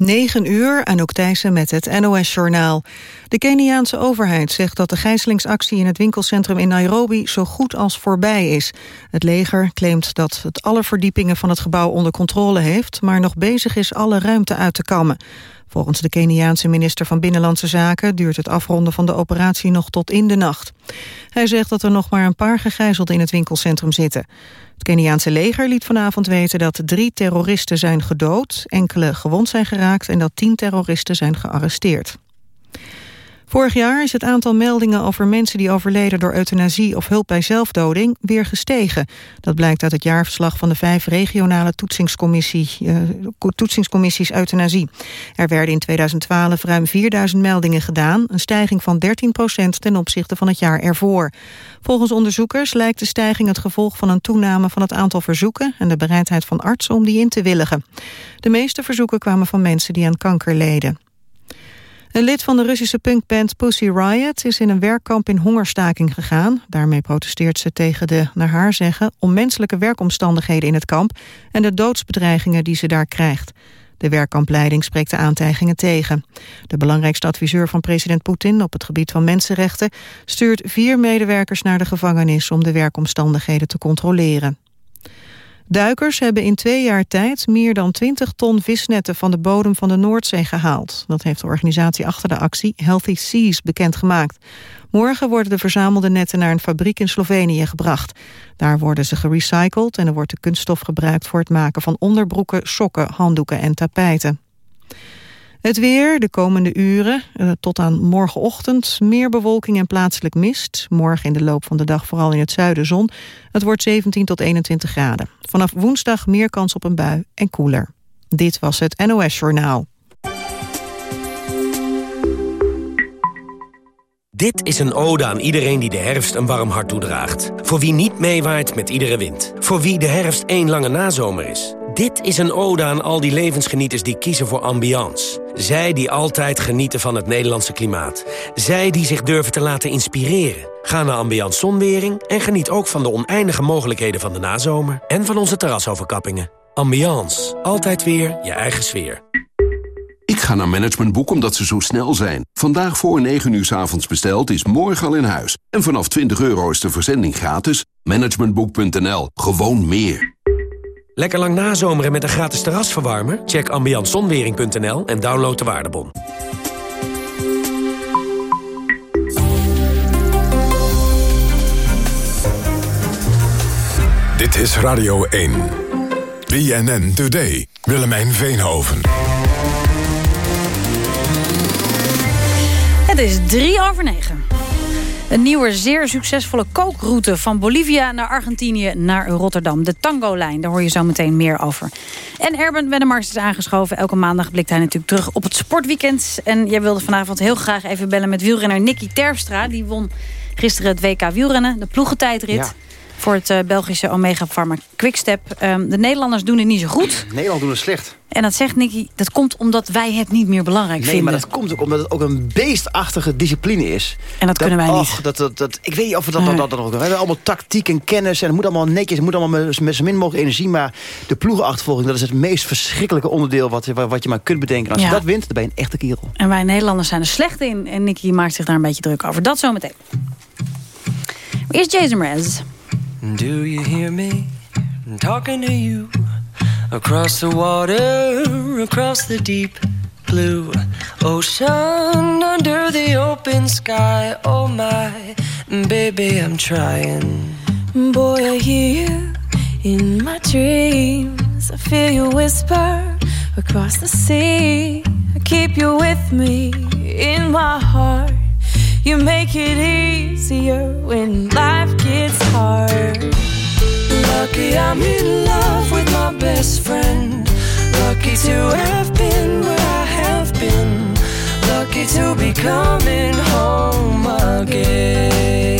9 uur, Anouk Thijssen met het NOS-journaal. De Keniaanse overheid zegt dat de gijzelingsactie in het winkelcentrum in Nairobi zo goed als voorbij is. Het leger claimt dat het alle verdiepingen van het gebouw onder controle heeft, maar nog bezig is alle ruimte uit te kammen. Volgens de Keniaanse minister van Binnenlandse Zaken duurt het afronden van de operatie nog tot in de nacht. Hij zegt dat er nog maar een paar gegijzelden in het winkelcentrum zitten. Het Keniaanse leger liet vanavond weten dat drie terroristen zijn gedood, enkele gewond zijn geraakt en dat tien terroristen zijn gearresteerd. Vorig jaar is het aantal meldingen over mensen die overleden door euthanasie of hulp bij zelfdoding weer gestegen. Dat blijkt uit het jaarverslag van de vijf regionale toetsingscommissie, uh, toetsingscommissies euthanasie. Er werden in 2012 ruim 4000 meldingen gedaan, een stijging van 13 procent ten opzichte van het jaar ervoor. Volgens onderzoekers lijkt de stijging het gevolg van een toename van het aantal verzoeken en de bereidheid van artsen om die in te willigen. De meeste verzoeken kwamen van mensen die aan kanker leden. Een lid van de Russische punkband Pussy Riot is in een werkkamp in hongerstaking gegaan. Daarmee protesteert ze tegen de, naar haar zeggen, onmenselijke werkomstandigheden in het kamp en de doodsbedreigingen die ze daar krijgt. De werkkampleiding spreekt de aantijgingen tegen. De belangrijkste adviseur van president Poetin op het gebied van mensenrechten stuurt vier medewerkers naar de gevangenis om de werkomstandigheden te controleren. Duikers hebben in twee jaar tijd meer dan 20 ton visnetten van de bodem van de Noordzee gehaald. Dat heeft de organisatie achter de actie Healthy Seas bekendgemaakt. Morgen worden de verzamelde netten naar een fabriek in Slovenië gebracht. Daar worden ze gerecycled en er wordt de kunststof gebruikt voor het maken van onderbroeken, sokken, handdoeken en tapijten. Het weer de komende uren uh, tot aan morgenochtend. Meer bewolking en plaatselijk mist. Morgen in de loop van de dag vooral in het zuiden zon. Het wordt 17 tot 21 graden. Vanaf woensdag meer kans op een bui en koeler. Dit was het NOS Journaal. Dit is een ode aan iedereen die de herfst een warm hart toedraagt. Voor wie niet meewaait met iedere wind. Voor wie de herfst één lange nazomer is. Dit is een ode aan al die levensgenieters die kiezen voor ambiance. Zij die altijd genieten van het Nederlandse klimaat. Zij die zich durven te laten inspireren. Ga naar Ambiance Zonwering en geniet ook van de oneindige mogelijkheden van de nazomer... en van onze terrasoverkappingen. Ambiance. Altijd weer je eigen sfeer. Ik ga naar Managementboek omdat ze zo snel zijn. Vandaag voor 9 uur s avonds besteld is morgen al in huis. En vanaf 20 euro is de verzending gratis. Managementboek.nl. Gewoon meer. Lekker lang nazomeren met een gratis terrasverwarmer? Check ambiantzonwering.nl en download de waardebon. Dit is Radio 1. BNN Today. Willemijn Veenhoven. Het is drie over negen. Een nieuwe, zeer succesvolle kookroute van Bolivia naar Argentinië naar Rotterdam. De Tango-lijn, daar hoor je zo meteen meer over. En Erben Wennemars is aangeschoven. Elke maandag blikt hij natuurlijk terug op het sportweekend. En jij wilde vanavond heel graag even bellen met wielrenner Nicky Terpstra. Die won gisteren het WK wielrennen, de ploegentijdrit. Ja voor het uh, Belgische Omega Pharma Quickstep. Um, de Nederlanders doen het niet zo goed. Nederland doen het slecht. En dat zegt Nicky, dat komt omdat wij het niet meer belangrijk nee, vinden. Nee, maar dat komt ook omdat het ook een beestachtige discipline is. En dat, kunnen wij niet. Dat, dat, dat, ik weet niet of we dat, dat, dat, dat ook We hebben allemaal tactiek en kennis en het moet allemaal netjes. Het moet allemaal met, met zo min mogelijk energie. Maar de ploegenachtervolging, dat is het meest verschrikkelijke onderdeel... wat, wat je maar kunt bedenken. Als je dat wint, dan ben je een echte kerel. En wij Nederlanders zijn er slecht in. En Nicky maakt zich daar een beetje druk over. Dat zometeen. Eerst Jason Mraz. Do you hear me talking to you across the water, across the deep blue ocean, under the open sky? Oh my, baby, I'm trying. Boy, I hear you in my dreams. I feel you whisper across the sea. I keep you with me in my heart. You make it easier when life gets hard. Lucky I'm in love with my best friend. Lucky to have been where I have been. Lucky to be coming home again.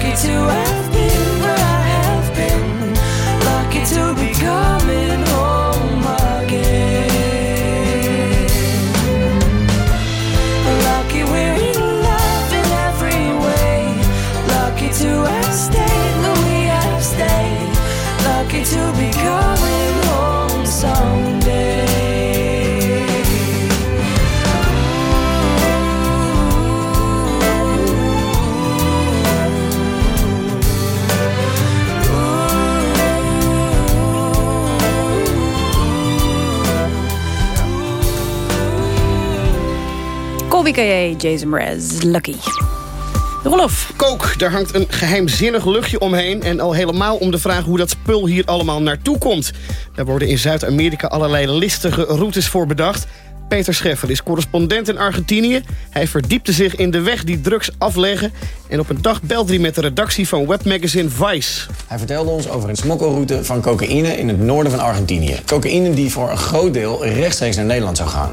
took it to us. Colby K.A., Jason Mraz, Lucky. Rolof. Kook, daar hangt een geheimzinnig luchtje omheen... en al helemaal om de vraag hoe dat spul hier allemaal naartoe komt. Daar worden in Zuid-Amerika allerlei listige routes voor bedacht. Peter Scheffer is correspondent in Argentinië. Hij verdiepte zich in de weg die drugs afleggen... en op een dag belde hij met de redactie van webmagazine Vice. Hij vertelde ons over een smokkelroute van cocaïne in het noorden van Argentinië. Cocaïne die voor een groot deel rechtstreeks naar Nederland zou gaan.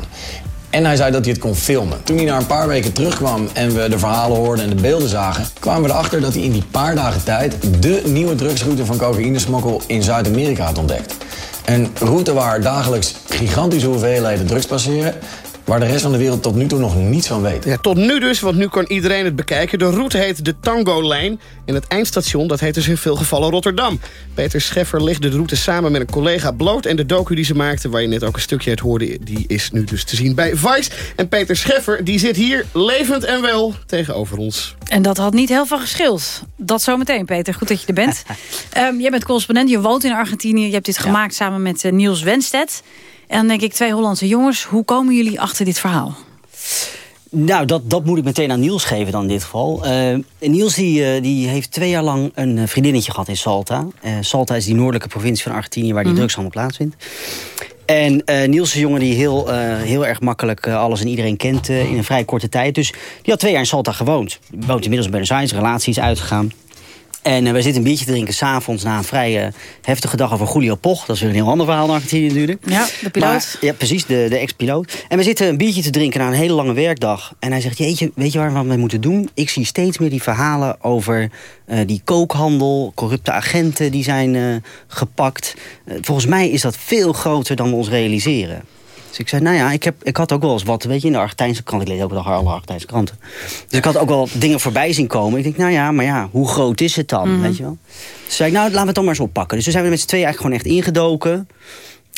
En hij zei dat hij het kon filmen. Toen hij na een paar weken terugkwam en we de verhalen hoorden en de beelden zagen... kwamen we erachter dat hij in die paar dagen tijd... de nieuwe drugsroute van cocaïnesmokkel in Zuid-Amerika had ontdekt. Een route waar dagelijks gigantische hoeveelheden drugs passeren... waar de rest van de wereld tot nu toe nog niets van weet. Ja, tot nu dus, want nu kan iedereen het bekijken. De route heet de Tango-lijn. En het eindstation, dat heet dus in veel gevallen Rotterdam. Peter Scheffer legde de route samen met een collega bloot... en de docu die ze maakte, waar je net ook een stukje uit hoorde... die is nu dus te zien bij Vice. En Peter Scheffer, die zit hier levend en wel tegenover ons. En dat had niet heel veel geschild. Dat zometeen, Peter. Goed dat je er bent. um, jij bent correspondent, je woont in Argentinië. Je hebt dit gemaakt samen met uh, Niels Wenstedt. En dan denk ik, twee Hollandse jongens. Hoe komen jullie achter dit verhaal? Nou, dat, dat moet ik meteen aan Niels geven dan in dit geval. Uh, Niels die, uh, die heeft twee jaar lang een vriendinnetje gehad in Salta. Uh, Salta is die noordelijke provincie van Argentinië... waar die mm -hmm. drugshandel plaatsvindt. En Niels is een jongen die heel, heel erg makkelijk alles en iedereen kent... in een vrij korte tijd. Dus die had twee jaar in Salta gewoond. Woont inmiddels in Buenos Aires, relatie is uitgegaan. En uh, wij zitten een biertje te drinken s'avonds na een vrij uh, heftige dag over Julio Poch. Dat is weer een heel ander verhaal in Argentinië natuurlijk. Ja, de piloot. Maar, ja, precies, de, de ex-piloot. En we zitten een biertje te drinken na een hele lange werkdag. En hij zegt, jeetje, weet je waar we mee moeten doen? Ik zie steeds meer die verhalen over uh, die kookhandel, corrupte agenten die zijn gepakt. volgens mij is dat veel groter dan we ons realiseren. Dus ik zei, nou ja, ik, heb, ik had ook wel eens wat, weet je, in de Argentijnse krant. Ik lees elke dag alle Argentijnse kranten. Dus ik had ook wel dingen voorbij zien komen. Ik denk, nou ja, maar ja, hoe groot is het dan, mm -hmm. weet je wel? Dus zei ik, nou, laten we het dan maar eens oppakken. Dus toen zijn we met z'n tweeën eigenlijk gewoon echt ingedoken.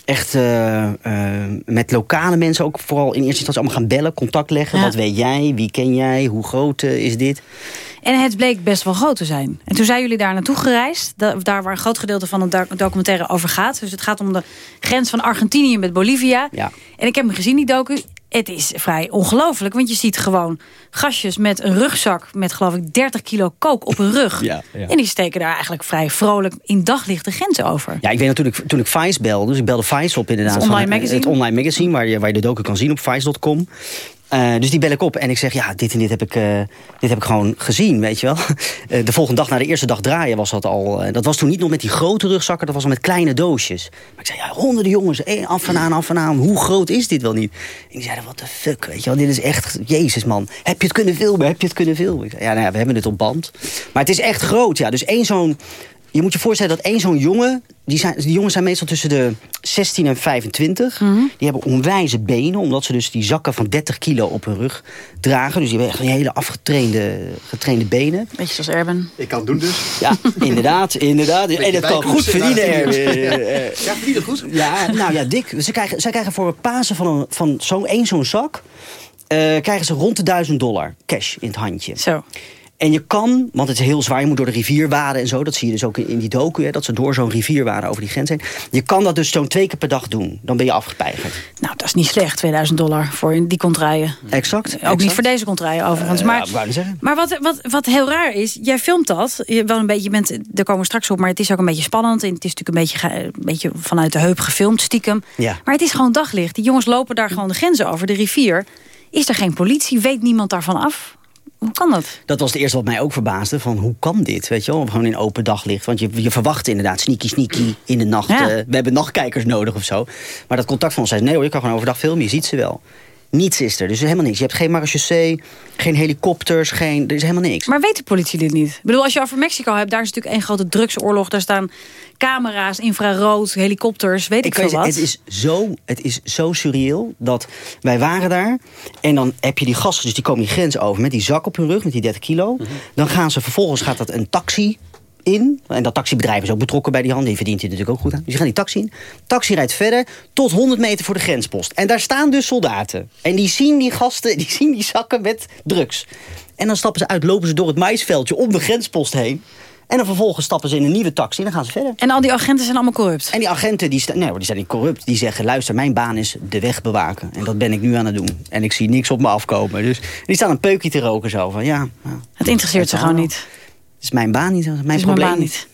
Echt uh, uh, met lokale mensen ook vooral in eerste instantie allemaal gaan bellen, contact leggen. Ja. Wat weet jij, wie ken jij, hoe groot uh, is dit? En het bleek best wel groot te zijn. En toen zijn jullie daar naartoe gereisd. Daar waar een groot gedeelte van het documentaire over gaat. Dus het gaat om de grens van Argentinië met Bolivia. Ja. En ik heb hem gezien, die docu. Het is vrij ongelooflijk. Want je ziet gewoon gastjes met een rugzak... met geloof ik 30 kilo kook op hun rug. Ja, ja. En die steken daar eigenlijk vrij vrolijk in daglicht de grens over. Ja, ik weet natuurlijk, toen ik Vice belde... dus ik belde Vice op inderdaad. Het online van, magazine. Het online magazine, waar je, waar je de docu kan zien op vice.com. Uh, dus die bel ik op en ik zeg, ja, dit en dit heb ik, uh, dit heb ik gewoon gezien, weet je wel. Uh, de volgende dag, na de eerste dag draaien, was dat al... dat was toen niet nog met die grote rugzakken, dat was al met kleine doosjes. Maar ik zei, ja, honderden jongens, eh, af en aan, af en aan. Hoe groot is dit wel niet? En die zeiden, what the fuck, weet je wel. Dit is echt, jezus man, heb je het kunnen filmen, heb je het kunnen filmen? Ja, nou ja, we hebben het op band. Maar het is echt groot, ja. Dus één zo'n je moet je voorstellen dat één zo'n jongen... Die, zijn, die jongens zijn meestal tussen de 16 en 25. Mhm. Die hebben onwijze benen, omdat ze dus die zakken van 30 kilo op hun rug dragen. Dus die hebben echt een hele afgetrainde getrainde benen. Beetje zoals Erben. Ik kan het doen dus. Ja, inderdaad, inderdaad. En dat kan goed verdienen, Erwin. Eh, Ja, verdienen goed. Ja, nou ja, dik. Ze krijgen, zij krijgen voor het pasen van, een, van zo'n één zo'n zak... eh, krijgen ze rond de 1000 dollar cash in het handje. Zo. En je kan, want het is heel zwaar, je moet door de rivier waden en zo. Dat zie je dus ook in, die docu, hè, dat ze door zo'n rivier waden over die grens heen. Je kan dat dus zo'n twee keer per dag doen. Dan ben je afgepeigerd. Nou, dat is niet slecht, 2000 dollar voor die contraien. Exact. Ook exact. niet voor deze contraien overigens. Eh, maar ja, wat, wat, wat heel raar is, jij filmt dat. Je, wel een beetje, je bent, daar komen we straks op, maar het is ook een beetje spannend. En het is natuurlijk een beetje, een beetje vanuit de heup gefilmd, stiekem. Ja. Maar het is gewoon daglicht. Die jongens lopen daar gewoon de grenzen over, de rivier. Is er geen politie? Weet niemand daarvan af? Hoe kan dat? Dat was het eerste wat mij ook verbaasde. Van hoe kan dit? Weet je wel? Gewoon in open daglicht. Want je, je verwacht inderdaad sneaky sneaky in de nacht. Ja. eh, we hebben nachtkijkers nodig of zo. Maar dat contact van ons zei: nee hoor, je kan gewoon overdag filmen. Je ziet ze wel. Niets is er. Dus helemaal niks. Je hebt geen marechaussee, geen helikopters, geen, er is helemaal niks. Maar weet de politie dit niet? Ik bedoel, als je over Mexico hebt, daar is natuurlijk één grote drugsoorlog. Daar staan camera's, infrarood, helikopters, weet ik, Ik veel weet, wat. het, is zo, het is zo surreal dat wij waren daar. En dan heb je die gasten, dus die komen die grens over met die zak op hun rug, met die 30 kilo. Mhm. Dan gaan ze vervolgens, gaat dat een taxi in. En dat taxibedrijf is ook betrokken bij die hand. Die verdient hij natuurlijk ook goed aan. Dus die gaan die taxi in. Taxi rijdt verder tot 100 meter voor de grenspost. En daar staan dus soldaten. En die zien die gasten, die zien die zakken met drugs. En dan stappen ze uit, lopen ze door het maisveldje om de grenspost heen. En dan vervolgens stappen ze in een nieuwe taxi en dan gaan ze verder. En al die agenten zijn allemaal corrupt. En die agenten, die, nee, die zijn niet corrupt. Die zeggen, luister, mijn baan is de weg bewaken. En dat ben ik nu aan het doen. En ik zie niks op me afkomen. Dus die staan een peukje te roken zo van, ja... nou, Het interesseert ze gewoon niet. Het is mijn baan niet, dat is mijn Het is mijn probleem baan niet.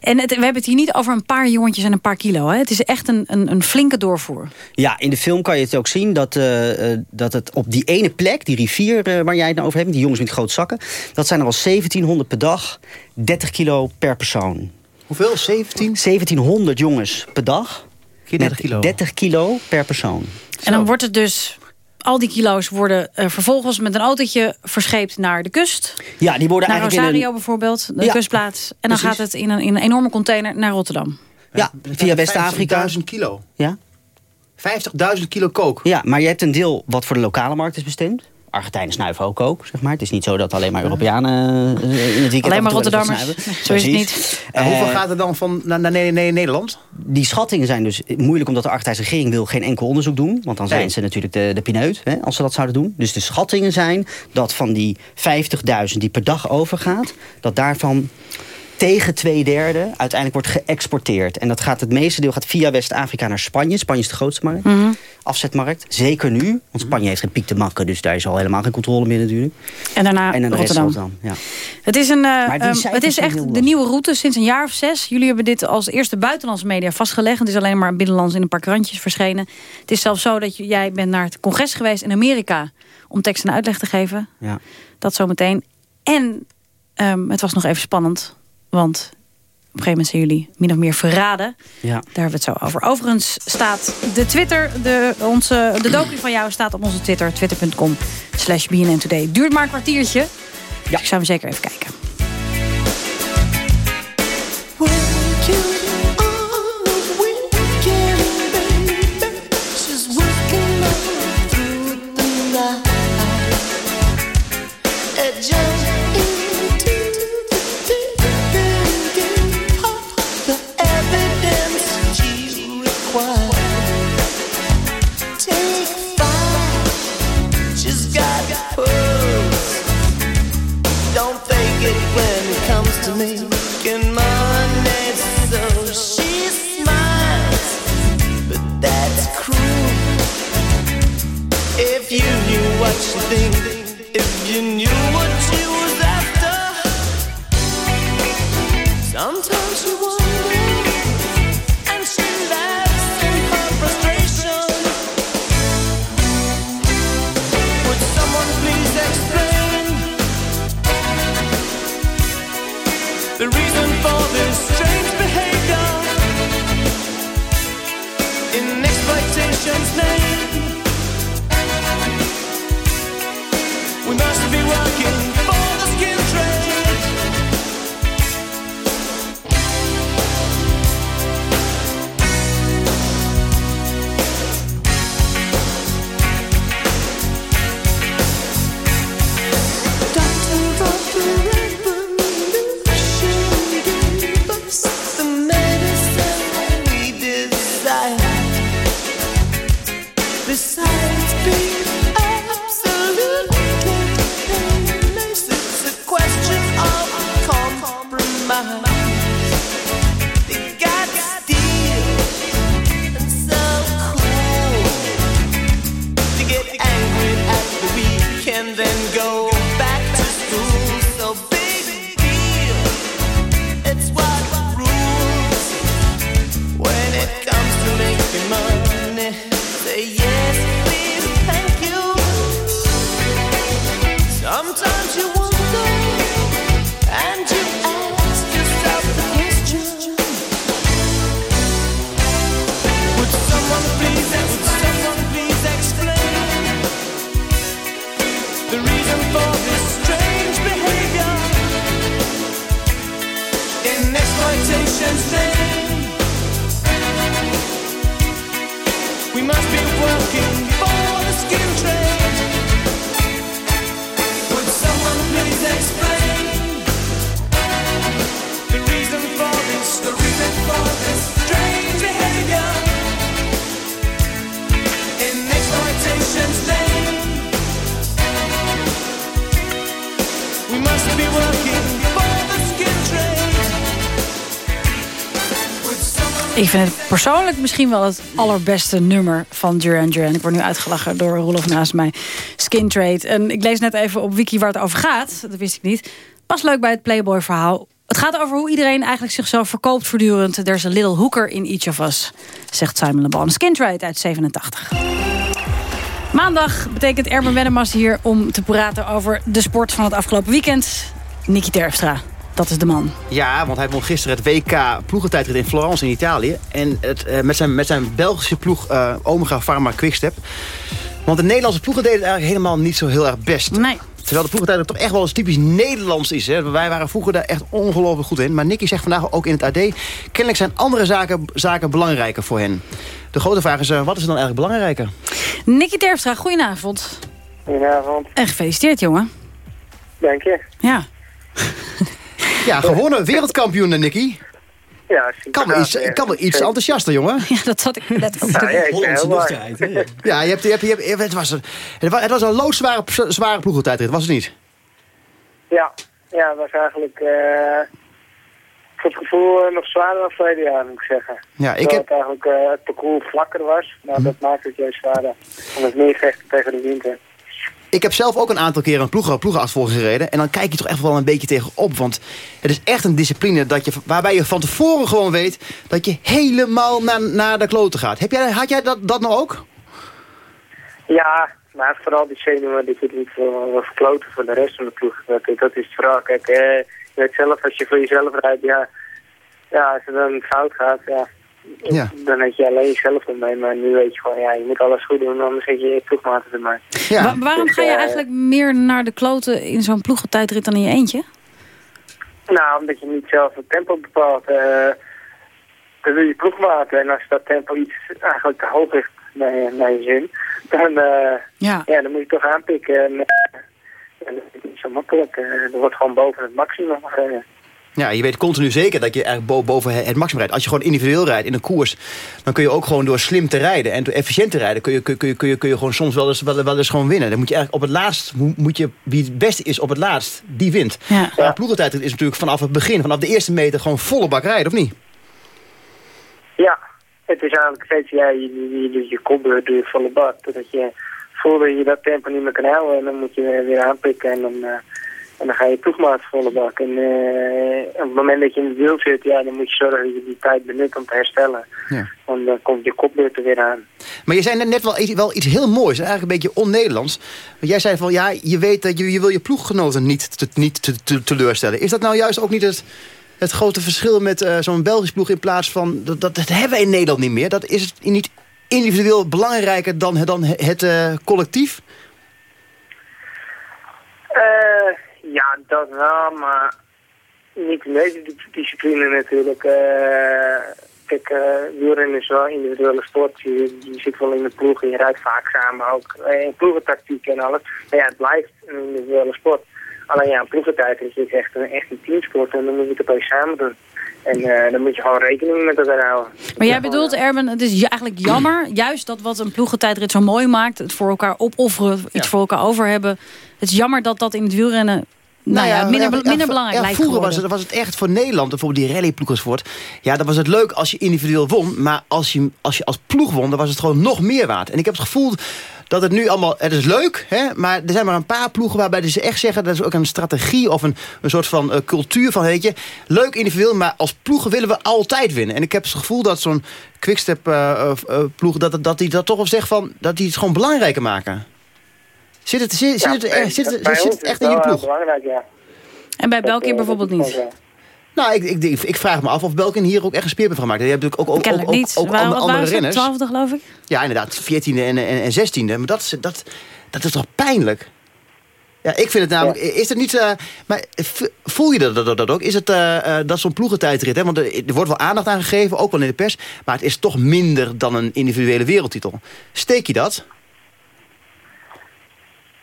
En het, we hebben het hier niet over een paar jongetjes en een paar kilo. Hè? Het is echt een, een, een flinke doorvoer. Ja, in de film kan je het ook zien dat, eh, eh, dat het op die ene plek, die rivier eh, waar jij het nou over hebt, die jongens met grote zakken, dat zijn er al 1700 per dag, 30 kilo per persoon. Hoeveel? 17? 1700 jongens per dag. Keer 30 met kilo. 30 kilo per persoon. En dan wordt het dus... Al die kilo's worden eh, vervolgens met een autootje verscheept naar de kust. Ja, die worden Naar eigenlijk Rosario in een, bijvoorbeeld, de Ja, kustplaats. En dan precies. gaat het in een, in een enorme container naar Rotterdam. ja, via West-Afrika. 50.000 kilo. Ja? 50.000 kilo kook. Ja, maar je hebt een deel wat voor de lokale markt is bestemd. Argentijnen snuiven ook ook, zeg maar. Het is niet zo dat alleen maar Europeanen eh, in het weekend... Alleen maar Rotterdammers. zo is het niet. En hoeveel gaat er dan van naar, naar Ne- Ne- Nederland? Die schattingen zijn dus moeilijk omdat de Argentijnse regering wil geen enkel onderzoek doen. Want dan zijn Nee. ze natuurlijk de, de pineut hè, als ze dat zouden doen. Dus de schattingen zijn dat van die 50.000 die per dag overgaat... dat daarvan tegen twee derde uiteindelijk wordt geëxporteerd. En dat gaat, het meeste deel gaat via West-Afrika naar Spanje. Spanje is de grootste markt. Mhm. Afzetmarkt. Zeker nu. Want Spanje heeft geen piek te makken. Dus daar is al helemaal geen controle meer natuurlijk. En daarna en dan de rest Rotterdam. Rotterdam. Ja. Het is, een, eh, ehm, het is echt de nieuwe route sinds een jaar of zes. Jullie hebben dit als eerste buitenlandse media vastgelegd. Het is alleen maar binnenlands in een paar krantjes verschenen. Het is zelfs zo dat jij bent naar het congres geweest in Amerika... om tekst en uitleg te geven. Ja. Dat zometeen. En ehm, het was nog even spannend. Want op een gegeven moment zijn jullie min of meer verraden. Ja. Daar hebben we het zo over. Overigens staat de Twitter, de, onze, de docu van jou staat op onze Twitter. Twitter.com slash BNN Today. Duurt maar een kwartiertje. Ja. Dus ik zou hem zeker even kijken. What she think, vind het persoonlijk misschien wel het allerbeste nummer van Duran Duran. Ik word nu uitgelachen door Roelof naast mij. Skin Trade. En ik lees net even op wiki waar het over gaat. Dat wist ik niet. Pas leuk bij het Playboy verhaal. Het gaat over hoe iedereen eigenlijk zichzelf verkoopt voortdurend. There's a little hooker in each of us, zegt Simon Le Bon. Skin Trade uit 87. Maandag betekent Erben Wennemars hier om te praten over de sport van het afgelopen weekend. Nicky Terpstra, dat is de man. Ja, want hij won gisteren het WK ploegentijdrit in Florence in Italië. En het, eh, met, zijn, met zijn Belgische ploeg eh, Omega Pharma Quickstep. Want de Nederlandse ploegen deden het eigenlijk helemaal niet zo heel erg best. Nee. Terwijl de ploegentijdrit toch echt wel eens typisch Nederlands is. Hè? Wij waren vroeger daar echt ongelooflijk goed in. Maar Nicky zegt vandaag ook in het AD... kennelijk zijn andere zaken, zaken belangrijker voor hen. De grote vraag is, eh, wat is er dan eigenlijk belangrijker? Nicky Terpstra, goedenavond. Goedenavond, En gefeliciteerd, jongen. dank je. Ja. Ja, gewonnen wereldkampioen, eh, Nicky. Ja, Kan wel iets, ja. kan wel iets enthousiaster, jongen. ja, dat zat ik net ook te ja, blij. Ja, je hebt, je hebt, je hebt, het, was een, het wa- het was een loodzware zware ploegentijdrit, was het niet? Ja, ja, het was eigenlijk eh, voor het gevoel eh, nog zwaarder dan verleden jaar, moet ik zeggen. Ja, ik heb, het eigenlijk eh, het parcours vlakker was, maar dat maakt het juist zwaarder. Omdat meer vechten tegen de winter. Ik heb zelf ook een aantal keren een ploeg, ploegenachtervolging gereden. En dan kijk je toch echt wel een beetje tegenop. Want het is echt een discipline dat je, waarbij je van tevoren gewoon weet... dat je helemaal naar, naar de kloten gaat. Heb jij, had jij dat, dat nou ook? Ja, maar vooral die zenuwen, dat je niet verkloten voor de rest van de ploeg. Dat, is het vooral. Kijk, eh, zelf, als je voor jezelf rijdt, ja, ja als het dan fout gaat, ja, Ja. dan heb je alleen jezelf ermee. Maar nu weet je gewoon, ja, je moet alles goed doen, anders zet je je ploegmaten ermee. Wa- waarom Dus, ga je eh, eigenlijk meer naar de kloten in zo'n ploegentijdrit dan in je eentje? Nou, omdat je niet zelf het tempo bepaalt. eh dan doe je ploegmaten. En als dat tempo iets eigenlijk te hoog ligt naar je, naar je zin, dan, eh, Ja. ja, dan moet je toch aanpikken. En, en dat is niet zo makkelijk. er wordt gewoon boven het maximum gereden. Ja, je weet continu zeker dat je eigenlijk bo- boven het maximum rijdt. Als je gewoon individueel rijdt in een koers... dan kun je ook gewoon door slim te rijden en door efficiënt te rijden... kun je, kun je, kun je, kun je gewoon soms wel eens, wel, wel eens gewoon winnen. Dan moet je eigenlijk op het laatst... mo- Moet je, wie het beste is op het laatst, die wint. Ja. Maar ploegentijd is natuurlijk vanaf het begin... vanaf de eerste meter gewoon volle bak rijden, of niet? Ja, het is eigenlijk steeds, ja, je, je, je doet je kopbeurt doe je volle bak. Totdat je voelt dat je dat tempo niet meer kan houden. En dan moet je weer aanpikken en dan, eh, en dan ga je ploegmaat volle bak. En eh, op het moment dat je in het wiel zit, ja, dan moet je zorgen dat je die tijd benut om te herstellen. Ja. Want dan komt je kopbeurt er weer aan. Maar je zei net, wel, iets, wel iets heel moois, en eigenlijk een beetje on-Nederlands. Want jij zei van, ja, je weet dat je, je wil je ploeggenoten niet, te, niet te, te- teleurstellen. Is dat nou juist ook niet het, het grote verschil met eh, zo'n Belgisch ploeg... in plaats van, dat, dat, dat hebben we in Nederland niet meer. Dat is het niet individueel belangrijker dan, dan het eh, collectief? Eh, ja, dat wel, maar niet in deze di- discipline natuurlijk. Eh kijk, uh, wielrennen is wel een individuele sport. Je, je zit wel in de ploeg en je rijdt vaak samen ook. eh, in ploegentactiek en alles. Maar ja, het blijft een individuele sport. Alleen ja, een ploegentijd is het echt een, echt een teamsport en dan moet je het opeens samen doen. En eh, dan moet je gewoon rekening met elkaar houden. Maar jij bedoelt, Erben, het is eigenlijk jammer... juist dat wat een ploegentijdrit zo mooi maakt... het voor elkaar opofferen, iets voor elkaar over hebben... het is jammer dat dat in het wielrennen... Nou, ja, minder, ja, minder ja, belangrijk ja, Vroeger was het, was het echt voor Nederland, bijvoorbeeld die rallyploegersvoort. Ja, dan was het leuk als je individueel won. Maar als je, als je als ploeg won, dan was het gewoon nog meer waard. En ik heb het gevoel dat het nu allemaal... Het is leuk, hè, maar er zijn maar een paar ploegen waarbij ze echt zeggen... dat is ook een strategie of een, een soort van eh, cultuur van, weet je... leuk individueel, maar als ploegen willen we altijd winnen. En ik heb het gevoel dat zo'n quickstep eh, ploeg... dat, dat die dat toch wel zegt van, dat die het gewoon belangrijker maken. Zit het, zit, zit het, er- zit, het- bij zit het echt in je eh, ploeg? belangrijk, ja. En bij België eh, bijvoorbeeld niet. Nou, ik, ik, ik, ik vraag me af of Belkin hier ook echt een speerpunt van maakt. Je hebt natuurlijk ook, ook, ook, ook, andere, andere renners. Twaalfde geloof ik? Ja, inderdaad, 14e en, en, en 16e. Maar dat, is- dat, dat is toch pijnlijk? Ja, ik vind het namelijk... Is het niet... eh, maar voel je dat, dat, dat ook? Is het eh, eh, dat zo'n ploegentijdrit... Hè? Want er, er wordt wel aandacht aan gegeven, ook wel in de pers... maar het is toch minder dan een individuele wereldtitel. Steek je dat?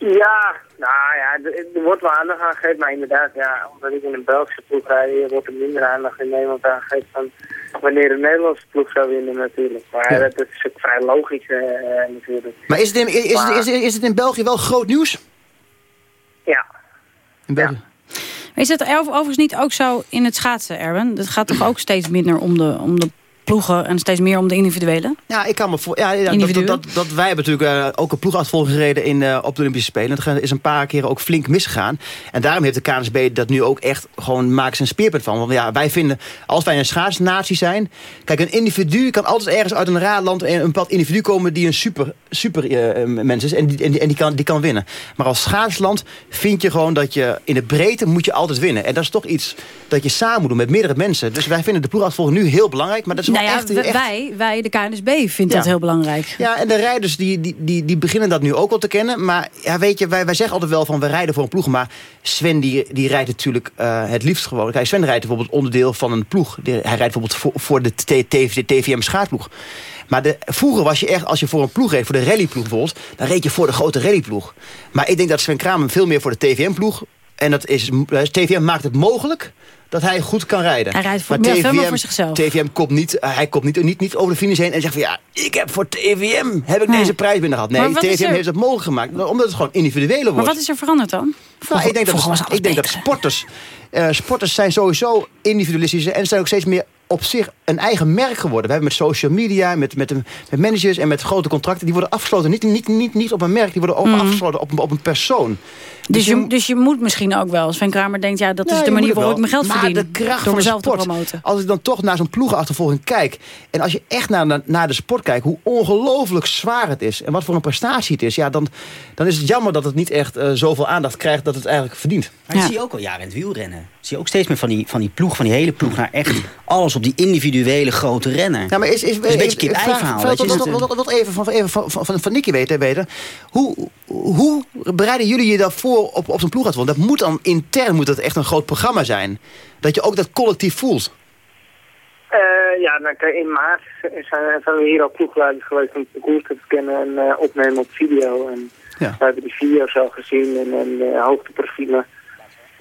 Ja, nou ja, er, er wordt wel aandacht aan gegeven, maar inderdaad, ja, omdat ik in een Belgische ploeg rijd, wordt er minder aandacht in Nederland aan gegeven dan wanneer een Nederlandse ploeg zou winnen natuurlijk. Maar Ja. dat is ook vrij logisch eh, natuurlijk. Maar is het, in, is, Maar- is, is, is het in België wel groot nieuws? Ja. In België? Is het over- overigens niet ook zo in het schaatsen, Erwin? Het gaat toch ook steeds minder om de, om de ploegen en steeds meer om de individuele? Ja, ik kan me voor. Ja, ja, dat, dat, dat, dat wij hebben natuurlijk eh, ook een ploegachtervolging gereden in, eh, op de Olympische Spelen. Dat is een paar keren ook flink misgegaan. En daarom heeft de KNSB dat nu ook echt gewoon maken ze een speerpunt van. Want ja, wij vinden, als wij een schaatsnatie zijn. Kijk, een individu kan altijd ergens uit een raar land en een bepaald individu komen die een super, super eh, mens is. En, die, en, die, en die, kan, die kan winnen. Maar als schaatsland vind je gewoon dat je in de breedte moet je altijd winnen. En dat is toch iets dat je samen moet doen met meerdere mensen. Dus wij vinden de ploegachtervolging nu heel belangrijk. Maar dat is Nou ja, echt, w- echt wij, wij, de KNSB, vindt dat heel belangrijk. ja, en de rijders die, die, die, die beginnen dat nu ook wel te kennen. Maar ja, weet je, wij, wij zeggen altijd wel van we rijden voor een ploeg. Maar Sven die, die rijdt natuurlijk eh, het liefst gewoon. Kijk, Sven rijdt bijvoorbeeld onderdeel van een ploeg. Hij rijdt bijvoorbeeld voor, voor de T- TVM schaatsploeg. Maar de, vroeger was je echt, als je voor een ploeg reed, voor de rallyploeg bijvoorbeeld, dan reed je voor de grote rallyploeg. Maar ik denk dat Sven Kramer veel meer voor de TVM-ploeg. En dat is, eh, TVM maakt het mogelijk dat hij goed kan rijden. Hij rijdt voor- Maar ja, meer voor zichzelf. TVM komt niet, eh, hij komt niet, niet, niet over de finish heen en zegt van ja, ik heb voor TVM heb ik Nee. deze prijs binnen gehad. Nee, TVM er- heeft het mogelijk gemaakt. Omdat het gewoon individueler wordt. Maar wat is er veranderd dan? Nou, ik denk dat, ik denk dat sporters, eh, sporters zijn sowieso individualistisch en zijn ook steeds meer op zich een eigen merk geworden. We hebben met social media, met, met, met managers en met grote contracten, die worden afgesloten. Niet, niet, niet, niet op een merk, die worden ook afgesloten op, een- op een persoon. Dus je, dus je moet misschien ook wel. Sven Kramer denkt, ja, dat Ja, is de manier waarop ik mijn geld maar verdien. de kracht door van de mezelf te sport, promoten. Als ik dan toch naar zo'n ploegenachtervolging kijk... en als je echt naar, naar, de sport kijkt... hoe ongelooflijk zwaar het is... en wat voor een prestatie het is... Ja, dan, dan is het jammer dat het niet echt eh, zoveel aandacht krijgt... dat het eigenlijk verdient. Maar dat zie je ook al jaren in het wielrennen. Zie je ook steeds meer van die, van die ploeg, van die hele ploeg... naar echt alles op die individuele grote renner. Ja, maar is, is, is een beetje kip-ei vraag- verhaal. vraag- weet je, wat- is het, wat- wat- wat even van, even van, van, van, van Nicky weten, weten. Hoe, hoe bereiden jullie je daarvoor op, op zo'n ploegachtervolging? Dat moet dan intern moet dat echt een groot programma zijn. Dat je ook dat collectief voelt. Eh, ja, nou, in maart zijn, zijn we hier al ploegleiders geweest om het parcours te verkennen en eh, opnemen op video. En Ja. we hebben die video's al gezien en, en de hoogteprofielen.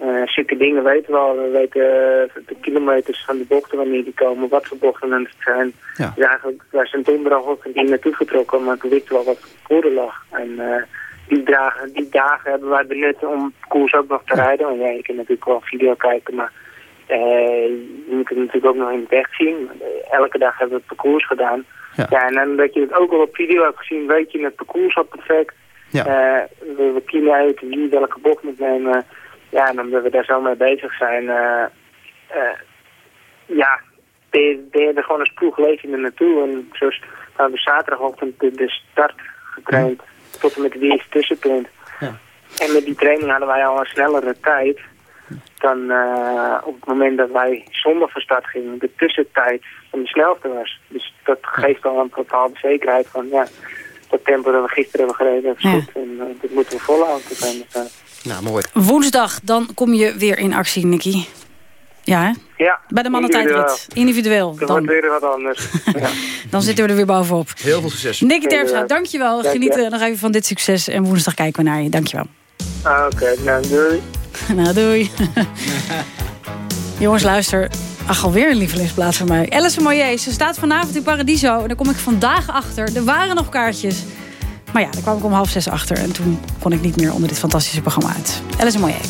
Eh zulke dingen weten we al. We weten eh, de kilometers van de bochten wanneer die komen, wat voor bochten het zijn. Ja. Dus eigenlijk, wij zijn donderdagochtend hier naartoe getrokken, maar toen wisten we al wat voor lag. En eh, die, dagen, die dagen hebben wij benut om parcours ook nog te rijden. Want ja, je kan natuurlijk wel video kijken, maar eh, je moet het natuurlijk ook nog in het echt zien. Elke dag hebben we het parcours gedaan. Ja. Ja, en dan dat je het ook al op video hebt gezien, weet je het parcours al perfect. Ja. We, we kiezen uit wie welke bocht moet nemen. Ja, en omdat we daar zo mee bezig zijn, eh, eh, ja, ben je, er gewoon als ploeg leef je er naartoe. En zo hebben we zaterdagochtend de, de start getraind tot en met het eerste tussenpunt. Ja. En met die training hadden wij al een snellere tijd dan eh, op het moment dat wij zonder van start gingen. De tussentijd van de snelste was. Dus dat geeft al een bepaalde zekerheid van ja, dat tempo dat we gisteren hebben gereden is Ja. goed. En uh, dat moeten we volhouden. Nou, mooi. Woensdag, dan kom je weer in actie, Nicky. Ja, hè? Ja, Bij de mannentijdrit. Individueel. Dat wordt Dan, weer wat anders. ja. dan zitten we er weer bovenop. Heel veel succes. Nicky Terpstra, dankjewel. Dank je. Geniet eh, nog even van dit succes. En woensdag kijken we naar je. Dankjewel. Ah, Oké, nou doei. nou, doei. Jongens, luister. Ach, alweer een lievelingsplaats voor mij. Alice Moyer, ze staat vanavond in Paradiso. En daar kom ik vandaag achter. Er waren nog kaartjes. Maar ja, daar kwam ik om half zes achter. En toen kon ik niet meer onder dit fantastische programma uit. Alice Moyer.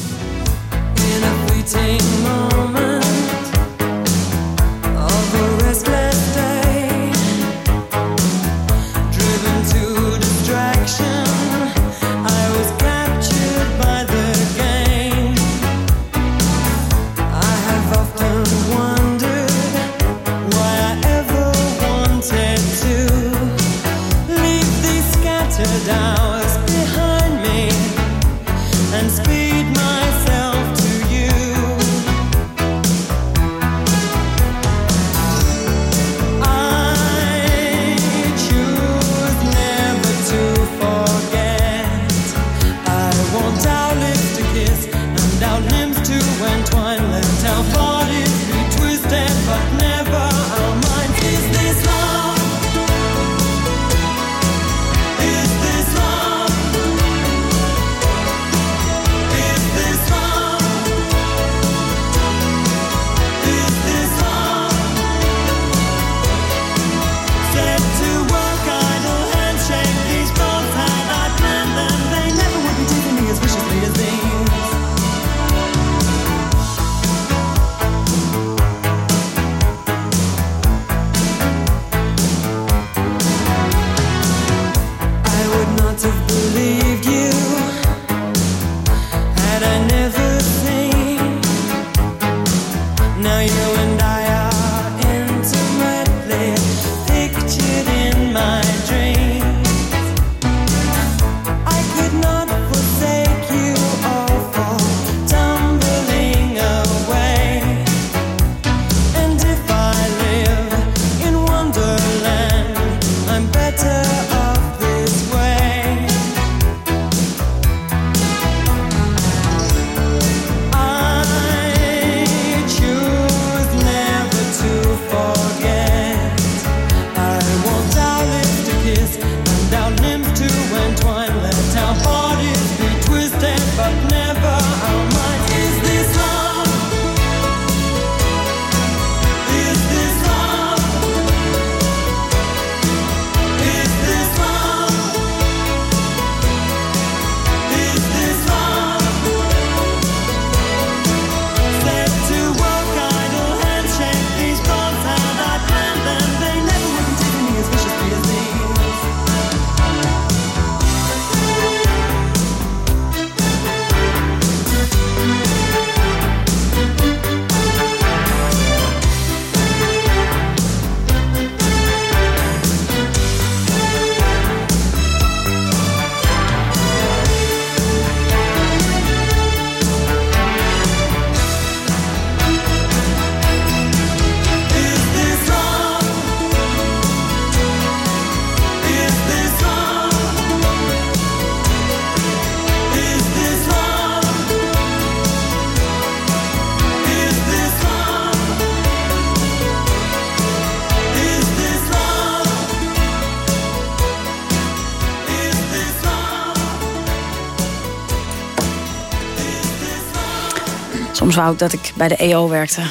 Soms wou ik dat ik bij de EO werkte.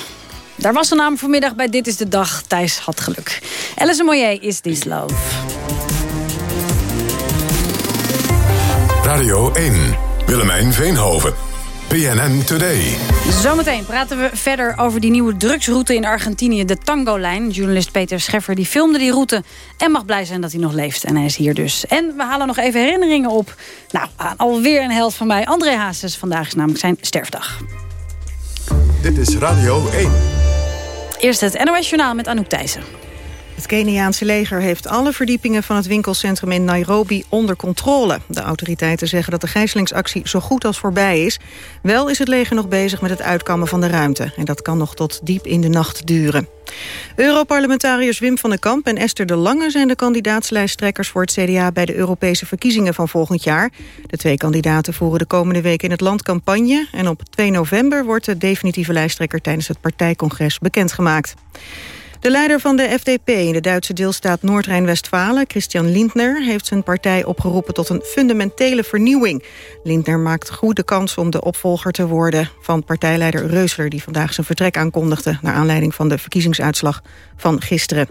Daar was de naam vanmiddag bij Dit is de Dag. Thijs had geluk. Alice Moyer is This Love. Radio 1. Willemijn Veenhoven. PNN Today. Zometeen praten we verder over die nieuwe drugsroute in Argentinië, de Tango-lijn. Journalist Peter Scheffer die filmde die route en mag blij zijn dat hij nog leeft. En hij is hier dus. En we halen nog even herinneringen op. Nou, alweer een held van mij, André Hazes. Vandaag is namelijk zijn sterfdag. Dit is Radio 1. Eerst het NOS Journaal met Anouk Thijssen. Het Keniaanse leger heeft alle verdiepingen van het winkelcentrum in Nairobi onder controle. De autoriteiten zeggen dat de gijzelingsactie zo goed als voorbij is. Wel is het leger nog bezig met het uitkammen van de ruimte. En dat kan nog tot diep in de nacht duren. Europarlementariërs Wim van den Kamp en Esther de Lange... zijn de kandidaatslijsttrekkers voor het CDA bij de Europese verkiezingen van volgend jaar. De twee kandidaten voeren de komende week in het land campagne... en op 2 november wordt de definitieve lijsttrekker tijdens het partijcongres bekendgemaakt. De leider van de FDP in de Duitse deelstaat Noord-Rijn-Westfalen, Christian Lindner, heeft zijn partij opgeroepen tot een fundamentele vernieuwing. Lindner maakt goede kans om de opvolger te worden van partijleider Reusler, die vandaag zijn vertrek aankondigde naar aanleiding van de verkiezingsuitslag van gisteren.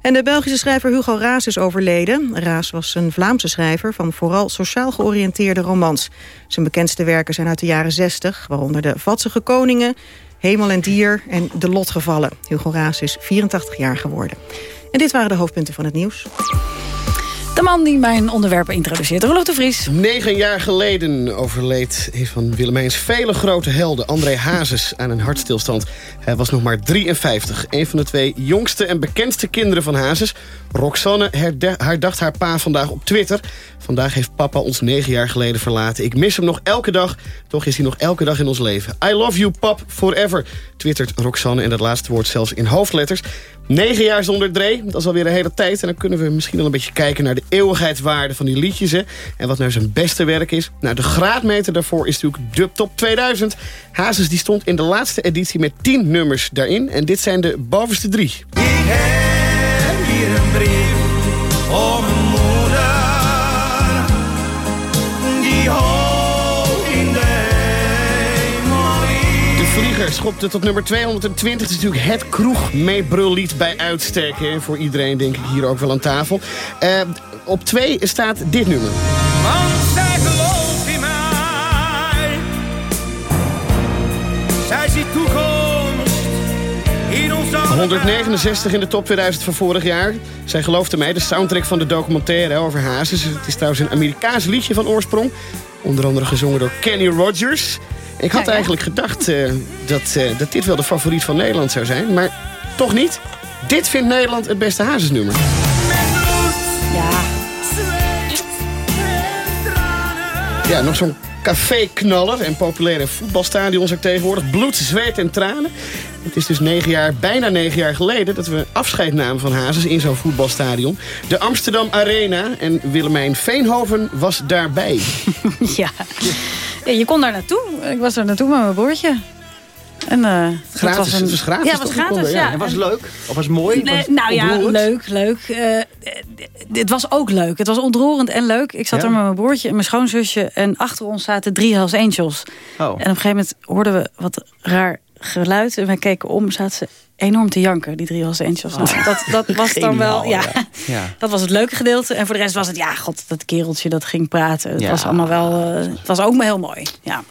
En de Belgische schrijver Hugo Raas is overleden. Raas was een Vlaamse schrijver van vooral sociaal georiënteerde romans. Zijn bekendste werken zijn uit de jaren 60, waaronder De Vatsige Koningen, Hemel en Dier en De Lotgevallen. Hugo Raas is 84 jaar geworden. En dit waren de hoofdpunten van het nieuws. De man die mijn onderwerpen introduceert, Rolof de Vries. Negen jaar geleden overleed een van Willemijns vele grote helden... André Hazes aan een hartstilstand. Hij was nog maar 53. Een van de twee jongste en bekendste kinderen van Hazes. Roxanne herdacht haar pa vandaag op Twitter. Vandaag heeft papa ons negen jaar geleden verlaten. Ik mis hem nog elke dag, toch is hij nog elke dag in ons leven. I love you, pap, forever, twittert Roxanne. En dat laatste woord zelfs in hoofdletters. Negen jaar zonder Dre, dat is alweer een hele tijd. En dan kunnen we misschien wel een beetje kijken naar de eeuwigheidswaarde van die liedjes. Hè. En wat nou zijn beste werk is. Nou, de graadmeter daarvoor is natuurlijk de top 2000. Hazes die stond in de laatste editie met 10 nummers daarin. En dit zijn de bovenste drie. Ik heb hier een brief om moeder die hoog in de hemel De Vlieger schopte tot nummer 220. Het is natuurlijk het kroegmeebrullied bij uitstek. Hè. Voor iedereen denk ik hier ook wel aan tafel. Eh, op 2 staat dit nummer. 169 in de top 2000 van vorig jaar. Zij geloofde mij, de soundtrack van de documentaire over Hazes. Het is trouwens een Amerikaans liedje van oorsprong. Onder andere gezongen door Kenny Rogers. Ik had Ja, eigenlijk gedacht eh, dat, eh, dat dit wel de favoriet van Nederland zou zijn. Maar toch niet. Dit vindt Nederland het beste Hazesnummer. Ja. Ja, nog zo'n café-knaller en populair in voetbalstadions ook tegenwoordig. Bloed, zweet en tranen. Het is dus negen jaar, bijna negen jaar geleden... dat we afscheid namen van Hazes in zo'n voetbalstadion. De Amsterdam Arena en Willemijn Veenhoven was daarbij. ja. Ja, Je kon daar naartoe. Ik was er naartoe met mijn broertje. En, eh, dat Gratis, was een... het was gratis, Ja, het was gratis, ja. ja. En was het leuk? Of was het mooi? Nee, Was het nou ja, leuk, leuk. Eh, eh, het was ook leuk. Het was ontroerend en leuk. Ik zat Ja? er met mijn broertje en mijn schoonzusje. En achter ons zaten drie Hells Angels. Oh. En op een gegeven moment hoorden we wat raar geluid. En wij keken om, zaten ze enorm te janken, die drie Hells Angels. Nou, Dat, dat was dan wel, ja, ja. Dat was het leuke gedeelte. En voor de rest was het, ja, god, dat kereltje dat ging praten. Het Ja. was allemaal wel, eh, het was ook maar heel mooi. Ja.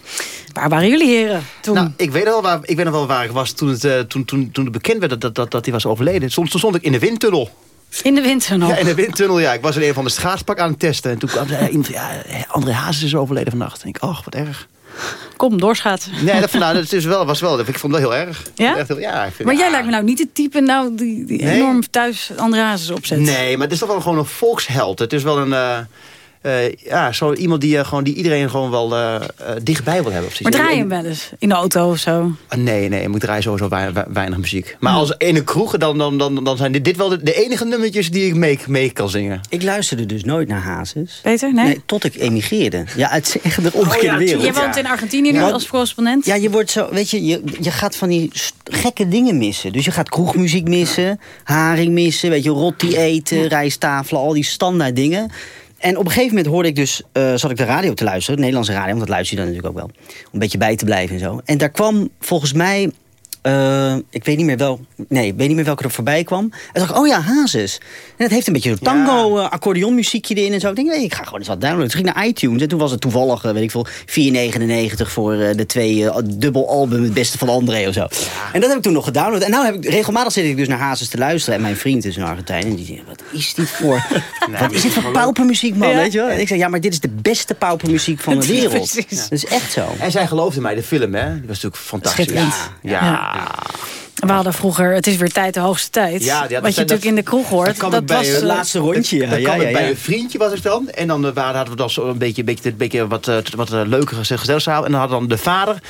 Waar waren jullie heren toen? Nou, ik weet, wel waar, ik weet nog wel waar ik was toen het, eh, toen, toen, toen het bekend werd dat, dat, dat, dat hij was overleden. Soms stond ik in de windtunnel. In de winter nog. Ja, in de windtunnel, ja. Ik was in een van de schaatspak aan het testen. En toen kwam er iemand van, ja, André Hazes is overleden vannacht. En ik, ach, wat erg. Kom, doorschaatsen. Nee, dat, nou, dat is wel, was wel, ik vond het wel heel erg. Ja? Echt heel- ja ik vind, Maar jij lijkt me nou niet het type nou, die, die Nee. enorm thuis Andreas opzet. Nee, maar het is toch wel gewoon een volksheld. Het is wel een... eh, eh, ja, zo iemand die, eh, gewoon, die iedereen gewoon wel eh, dichtbij wil hebben. Of Maar draai je hem wel eens in de auto of zo? Ah, Nee, nee, ik moet draaien sowieso wei- wei- weinig muziek. Maar als in een kroeg, dan, dan, dan, dan zijn dit, dit wel de, de enige nummertjes die ik mee, mee kan zingen. Ik luisterde dus nooit naar Hazes. Peter, nee? tot ik emigreerde. Ja, het is echt de omgekeerde wereld. Je woont in Argentinië nu Ja. als correspondent? Ja, je wordt zo, weet je, je, je gaat van die gekke dingen missen. Dus je gaat kroegmuziek missen, haring missen, weet je, rotti eten, rijsttafelen, al die standaard dingen. En op een gegeven moment hoorde ik dus, uh, zat ik de radio te luisteren, de Nederlandse radio, want dat luister je dan natuurlijk ook wel. Om een beetje bij te blijven en zo. En daar kwam volgens mij uh, ik weet niet meer wel. Nee, ik weet niet meer welke er voorbij kwam. En dacht ik, oh ja, Hazes. En het heeft een beetje een tango, ja. uh, accordeonmuziekje erin en zo. Ik denk, nee, ik ga gewoon eens wat downloaden. Toen ging naar iTunes en toen was het toevallig, uh, weet ik veel, 4,99 voor de twee dubbel album, het beste van André of zo. Ja. En dat heb ik toen nog gedownload. En nou heb ik regelmatig zit ik dus naar Hazes te luisteren. En mijn vriend is een Argentijn. En die zegt, wat is dit voor, nee, wat is dit voor paupermuziek, man? Ja. Weet je wel? En ik zeg, ja, maar dit is de beste paupermuziek van de wereld. Dat is echt zo. En zij geloofde mij, de film, hè? Die was natuurlijk fantastisch. ja. ja. We hadden vroeger, het is weer tijd, de hoogste tijd. Ja, wat je natuurlijk in de kroeg hoort. Dat, dat was het laatste rondje. Dat, ja, ja, ja, bij een vriendje was het dan. En dan waren, hadden we dan zo een beetje, een beetje, een beetje wat, wat leuker gezelschap. En dan hadden dan de vader,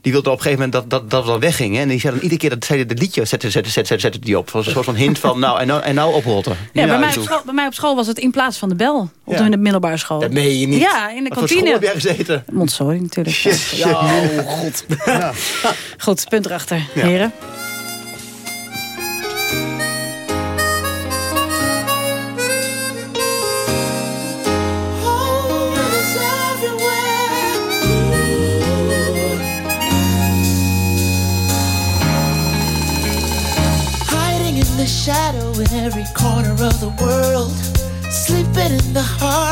die wilde op een gegeven moment dat, dat, dat we dan weggingen. En die zei dan iedere keer dat zei de liedje zette, zette, zette, zette, die op. Een soort van hint van, nou, en nou, en nou oprotten. Ja, bij, mij op school, bij mij op school was het in plaats van de bel. Op de middelbare school. Dat meen je niet. Ja, in de Wat kantine. Heb jij gezeten? Montessori natuurlijk. Shit. Ja, oh god. Ja. Goed, punt erachter, heren.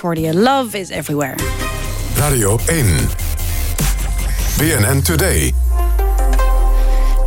hoorde je. Love is everywhere. Radio 1. BNN Today.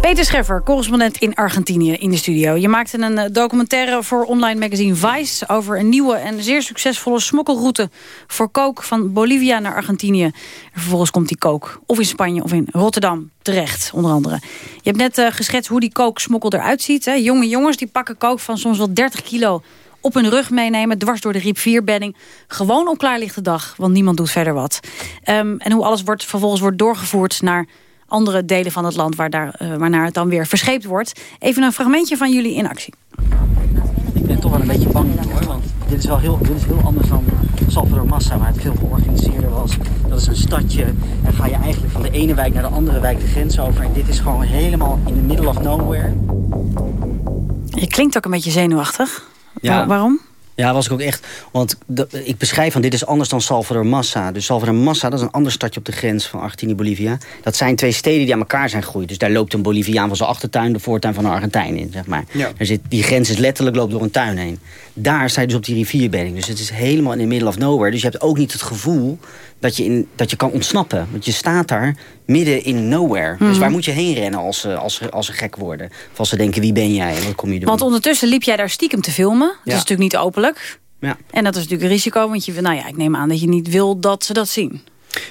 Peter Scheffer, correspondent in Argentinië in de studio. Je maakte een eh, documentaire voor online magazine Vice... over een nieuwe en zeer succesvolle smokkelroute voor kook... van Bolivia naar Argentinië. En vervolgens komt die kook of in Spanje of in Rotterdam terecht, onder andere. Je hebt net uh, geschetst hoe die kooksmokkel eruit ziet. Hè? Jonge jongens die pakken kook van soms wel 30 kilo op hun rug meenemen... dwars door de rivierbedding. Gewoon op klaarlichte dag, want niemand doet verder wat. Ehm, en hoe alles wordt, vervolgens wordt doorgevoerd naar andere delen van het land... Waar daar, uh, waarnaar het dan weer verscheept wordt. Even een fragmentje van jullie in actie. Ik ben toch wel een beetje bang hoor, want dit is wel heel, dit is heel anders dan Salvador Massa, waar het veel georganiseerder was. Dat is een stadje en ga je eigenlijk van de ene wijk naar de andere wijk de grens over. En dit is gewoon helemaal in the middle of nowhere. Je klinkt ook een beetje zenuwachtig. Ja. Wa- waarom? Ja, was ik ook echt. Want de- ik beschrijf van dit is anders dan Salvador Massa. Dus Salvador Massa, dat is een ander stadje op de grens van Argentinië Bolivia. Dat zijn twee steden die aan elkaar zijn gegroeid. Dus daar loopt een Boliviaan van zijn achtertuin de voortuin van een Argentijn in, zeg maar. Ja. Zit, die grens is letterlijk loopt door een tuin heen. Daar sta je dus op die rivierbedding. Dus het is helemaal in the middle of nowhere. Dus je hebt ook niet het gevoel dat je, in, dat je kan ontsnappen. Want je staat daar midden in nowhere. Dus Mhm. waar moet je heen rennen als ze, als, ze, als ze gek worden? Of als ze denken, wie ben jij en wat kom je doen? Want ondertussen liep jij daar stiekem te filmen. Dat is natuurlijk niet Ja. En dat is natuurlijk een risico, want je, nou ja, ik neem aan dat je niet wil dat ze dat zien.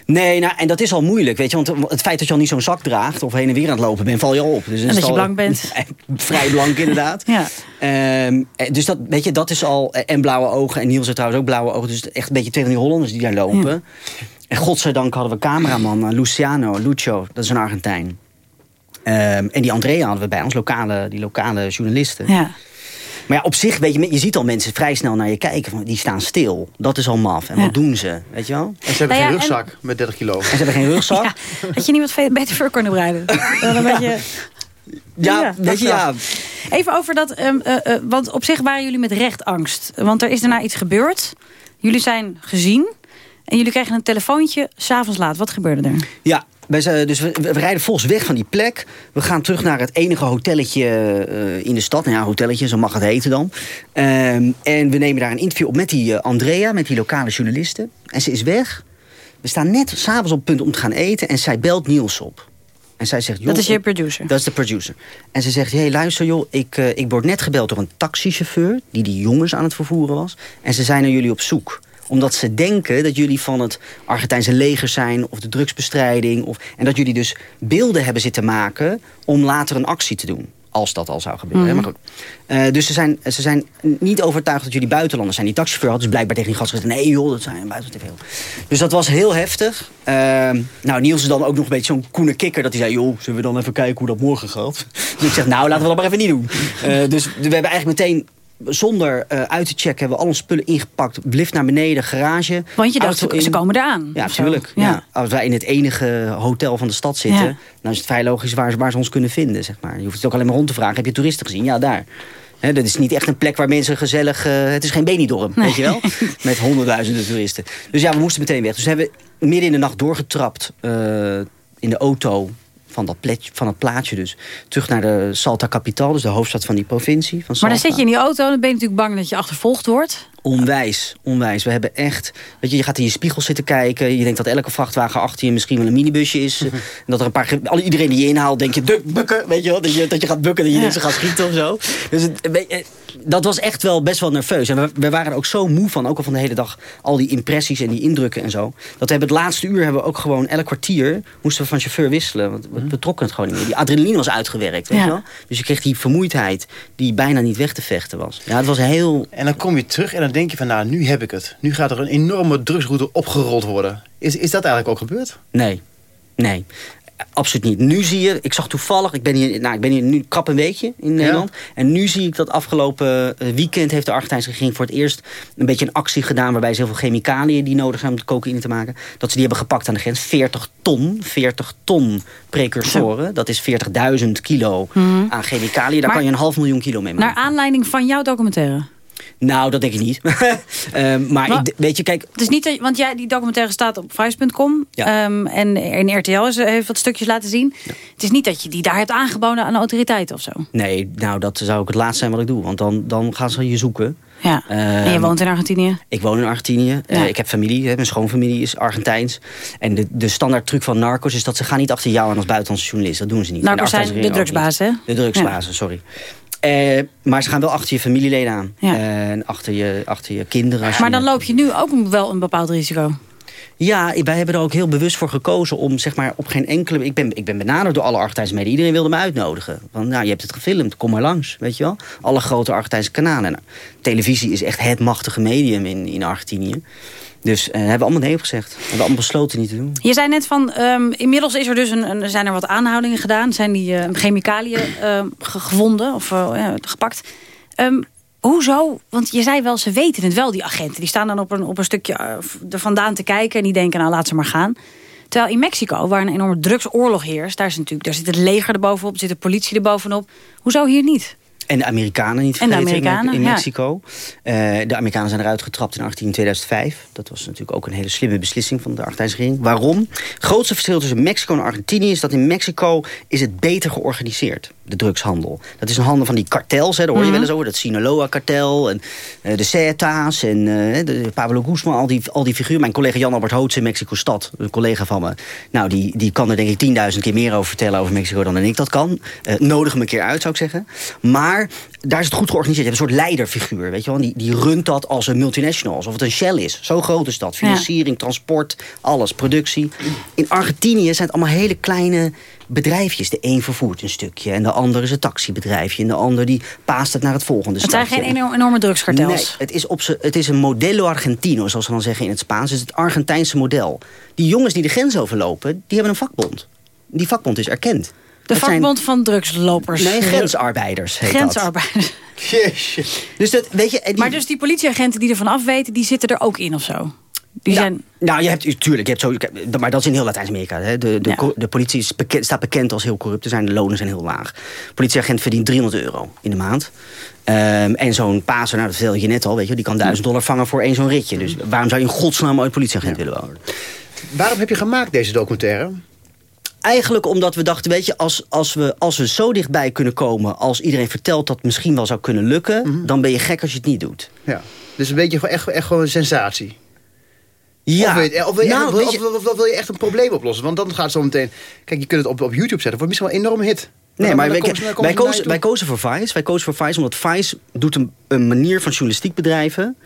Nee, nou, en dat is al moeilijk, weet je. Want het feit dat je al niet zo'n zak draagt... of heen en weer aan het lopen bent, val je al op. Dus En dat je al- blank bent. Vrij blank, inderdaad. Ja. Ehm, eh, dus dat, weet je, dat is al... En blauwe ogen. En Niels heeft trouwens ook blauwe ogen. Dus echt een beetje twee van die Hollanders die daar lopen. En godzijdank hadden we cameraman eh, Luciano, Lucio. Dat is een Argentijn. Ehm, en die Andrea hadden we bij ons, lokale, die lokale journalisten. Ja. Maar ja, op zich, weet je, je ziet al mensen vrij snel naar je kijken. Van, die staan stil. Dat is al maf. En wat doen ze? Weet je wel? En ze hebben Nou ja, geen en- rugzak met 30 kilo. En ze hebben geen rugzak. Ja, had je niet wat ve- beter voor kunnen bereiden? Dan een beetje... Ja, weet je, ja. Even over dat, ehm, eh, eh, want op zich waren jullie met recht angst. Want er is daarna iets gebeurd. Jullie zijn gezien. En jullie kregen een telefoontje s'avonds laat. Wat gebeurde er? Ja, wij zijn, dus we, we rijden volgens weg van die plek. We gaan terug naar het enige hotelletje eh, in de stad. Nou ja, hotelletje, zo mag het heten dan. Ehm, en we nemen daar een interview op met die eh, Andrea, met die lokale journalisten. En ze is weg. We staan net s'avonds op het punt om te gaan eten. En zij belt Niels op. En zij zegt... Dat is je producer. Dat is de producer. En ze zegt, hey, luister joh, ik, eh, ik word net gebeld door een taxichauffeur... die die jongens aan het vervoeren was. En ze zijn naar jullie op zoek omdat ze denken dat jullie van het Argentijnse leger zijn... of de drugsbestrijding. Of, en dat jullie dus beelden hebben zitten maken... om later een actie te doen. Als dat al zou gebeuren. Mhm. Maar goed. Eh, dus ze zijn, ze zijn niet overtuigd dat jullie buitenlanders zijn. Die taxichauffeur had dus blijkbaar tegen die gast gezegd... nee joh, dat zijn buitenlanders. Dus dat was heel heftig. Ehm, nou, Niels is dan ook nog een beetje zo'n koene kikker... dat hij zei, joh, zullen we dan even kijken hoe dat morgen gaat? Dus ik zeg, nou, laten we dat maar even niet doen. Eh, dus we hebben eigenlijk meteen... Zonder eh, uit te checken hebben we al onze spullen ingepakt. Lift naar beneden, garage. Want je dacht, ze komen eraan. Ja, natuurlijk. Ja. Als wij in het enige hotel van de stad zitten... Ja. dan is het vrij logisch waar, waar ze ons kunnen vinden. Zeg maar. Je hoeft het ook alleen maar rond te vragen. Heb je toeristen gezien? Ja, daar. Hè, dat is niet echt een plek waar mensen gezellig... eh, het is geen Benidorm, weet je wel? Met honderdduizenden toeristen. Dus ja, we moesten meteen weg. Dus we hebben midden in de nacht doorgetrapt eh, in de auto... Van dat, pletje, van dat plaatje dus. Terug naar de Salta Capital, dus de hoofdstad van die provincie. Van Maar dan zit je in die auto en dan ben je natuurlijk bang dat je achtervolgd wordt. Onwijs, onwijs. We hebben echt... Weet je, je gaat in je spiegel zitten kijken. Je denkt dat elke vrachtwagen achter je misschien wel een minibusje is. En dat er een paar... Iedereen die je inhaalt, denk je, duk, bukken. Weet je wel? Dat je, dat je gaat bukken, dat je ze gaan schieten of zo. Dus het, dat was echt wel best wel nerveus. En we, we waren er ook zo moe van, ook al van de hele dag... al die impressies en die indrukken en zo. Dat we hebben het laatste uur hebben we ook gewoon... elk kwartier moesten we van chauffeur wisselen. Want we, we trokken het gewoon niet meer. Die adrenaline was uitgewerkt, weet je wel? Dus je kreeg die vermoeidheid die bijna niet weg te vechten was. Ja, het was heel... En dan kom je terug en dan denk je van, nou, nu heb ik het. Nu gaat er een enorme drugsroute opgerold worden. Is, is dat eigenlijk ook gebeurd? Nee, nee. Absoluut niet. Nu zie je, ik zag toevallig, ik ben hier, nou, ik ben hier nu krap een weekje in Nederland. En nu zie ik dat afgelopen eh, weekend heeft de Argentijnse regering voor het eerst een beetje een actie gedaan. Waarbij ze heel veel chemicaliën die nodig zijn om de cocaïne te maken. Dat ze die hebben gepakt aan de grens. 40 ton, 40 ton precursoren. Dat is 40.000 kilo Mhm. aan chemicaliën. Daar Maar- kan je een half miljoen kilo mee maken. Naar aanleiding van jouw documentaire. Nou, dat denk ik niet. Eh, maar Maar- ik, weet je, kijk, Het is niet dat, want jij, die documentaire staat op vice.com. Ehm, en in RTL is, heeft wat stukjes laten zien. Het is niet dat je die daar hebt aangeboden aan de autoriteiten of zo. nee, nou dat zou ook het laatste zijn wat ik doe. Want dan, dan gaan ze je zoeken. Ja. en je Ehm, woont in Argentinië. Ik woon in Argentinië. Eh, Ja. ik heb familie. hè, Mijn schoonfamilie is Argentijns. En de, de standaard truc van narcos is dat ze gaan niet achter jou aan als buitenlandse journalist. Dat doen ze niet. Narcos zijn de drugsbazen, niet. De drugsbazen, sorry. Eh, maar ze gaan wel achter je familieleden aan. Ja. En achter je, achter je kinderen. je- Maar dan loop je nu ook wel een bepaald risico. Ja, wij hebben er ook heel bewust voor gekozen om zeg maar op geen enkele... Ik ben, ik ben benaderd door alle Argentijnse media. Iedereen wilde me uitnodigen. Van, nou, je hebt het gefilmd, kom maar langs, weet je wel. Alle grote Argentijnse kanalen. Nou, televisie is echt het machtige medium in, in Argentinië. Dus uh, hebben we allemaal nee op gezegd. We hebben allemaal besloten niet te doen. Je zei net van, um, inmiddels is er dus een, zijn er wat aanhoudingen gedaan. Zijn die uh, chemicaliën uh, gevonden of gepakt. Um, Hoezo? Want je zei wel, ze weten het wel, die agenten. Die staan dan op een, op een stukje er vandaan te kijken... en die denken, nou, laat ze maar gaan. Terwijl in Mexico, waar een enorme drugsoorlog heerst... daar, is natuurlijk, daar zit het leger erbovenop, zit de politie erbovenop. Hoezo hier niet? En de Amerikanen niet vergeten en de Amerikanen, in, Mexico. Ja. Uh, de Amerikanen zijn eruit getrapt in 18, 2005. Dat was natuurlijk ook een hele slimme beslissing van de Argentijnse regering. Waarom? Het grootste verschil tussen Mexico en Argentinië is dat in Mexico is het beter georganiseerd. De drugshandel. Dat is een handel van die kartels. Hè, daar hoor je mm wel eens over. Dat Sinaloa-kartel en uh, de Cetas en uh, de Pablo Guzman. Al die, al die figuren. Mijn collega Jan-Albert Hoots in Mexico-stad. Een collega van me. Nou, die, die kan er denk ik 10.000 keer meer over vertellen over Mexico dan ik dat kan. nodig hem een keer uit, zou ik zeggen. Maar daar is het goed georganiseerd. Je hebt een soort leiderfiguur, weet je wel. Die, die runt dat als een multinational, alsof het een Shell is. Zo groot is dat. Financiering, transport, alles, productie. In Argentinië zijn het allemaal hele kleine bedrijfjes. De een vervoert een stukje en de ander is een taxibedrijfje. En de ander die paast het naar het volgende Het zijn geen enorme drugskartels? Nee, het is, op het is een modelo Argentino, zoals we dan zeggen in het Spaans. Het is het Argentijnse model. Die jongens die de grens overlopen, die hebben een vakbond. Die vakbond is erkend. De vakbond van drugslopers. Nee, grensarbeiders heet Grensarbeiders. Jezus. Dus dat, weet je, die... Maar dus die politieagenten die ervan afweten, die zitten er ook in of zo? Die nou, zijn... nou, je hebt, tuurlijk, je hebt zo, maar dat is in heel Latijns-Amerika. De, de, de politie is bekend, staat bekend als heel corrupt. zijn, de lonen zijn heel laag. politieagent verdient 300 euro in de maand. Um, en zo'n paser, nou dat vertel je net al, weet je, die kan 1000 dollar vangen voor één zo'n ritje. Dus waarom zou je in godsnaam ooit politieagent willen worden? Waarom heb je gemaakt deze documentaire? Eigenlijk omdat we dachten, weet je, als, als, we, als we zo dichtbij kunnen komen... als iedereen vertelt dat het misschien wel zou kunnen lukken... Mhm. dan ben je gek als je het niet doet. Ja, dus een beetje echt, echt gewoon een sensatie. Ja. Of, wil je, of, wil je, nou, of, wil je echt een probleem oplossen? Want dan gaat het zo meteen... Kijk, je kunt het op, op YouTube zetten. Wordt misschien wel een enorme hit. Nee, maar, wij, wij, kozen, wij, kozen, voor Vice. Wij kozen voor Vice omdat Vice doet een, een manier van journalistiek bedrijven...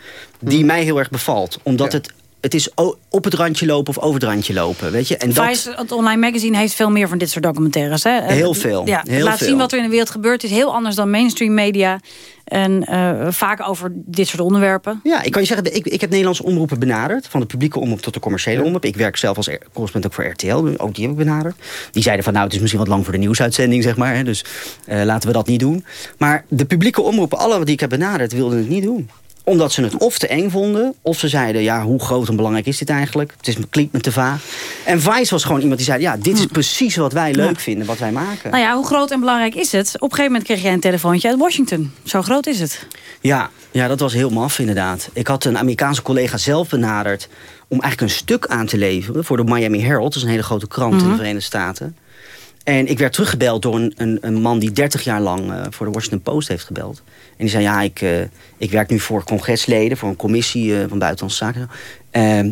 die mhm. mij heel erg bevalt. Omdat het het is op het randje lopen of over het randje lopen. Weet je? En dat... Het online magazine heeft veel meer van dit soort documentaires. Hè? Heel veel. Ja, heel laat zien wat er in de wereld gebeurt. Het is heel anders dan mainstream media. En uh, vaak over dit soort onderwerpen. Ja, ik kan je zeggen, ik, ik heb Nederlandse omroepen benaderd. Van de publieke omroep tot de commerciële omroep. Ik werk zelf als correspondent ook voor RTL. Ook die heb ik benaderd. Die zeiden van, nou, het is misschien wat lang voor de nieuwsuitzending, zeg maar. Hè, dus uh, laten we dat niet doen. Maar de publieke omroepen, alle die ik heb benaderd, wilden het niet doen omdat ze het of te eng vonden... of ze zeiden, ja, hoe groot en belangrijk is dit eigenlijk? Het is, klinkt me te vaag. En Vice was gewoon iemand die zei... ja, dit is hm. precies wat wij leuk vinden, wat wij maken. Nou ja, hoe groot en belangrijk is het? Op een gegeven moment kreeg jij een telefoontje uit Washington. Zo groot is het. Ja, ja dat was heel maf inderdaad. Ik had een Amerikaanse collega zelf benaderd... om eigenlijk een stuk aan te leveren voor de Miami Herald. Dat is een hele grote krant in de mhm. Verenigde Staten. En ik werd teruggebeld door een, een, een man die 30 jaar lang uh, voor de Washington Post heeft gebeld. En die zei, ja, ik, uh, ik werk nu voor congresleden, voor een commissie uh, van Buitenlandse Zaken.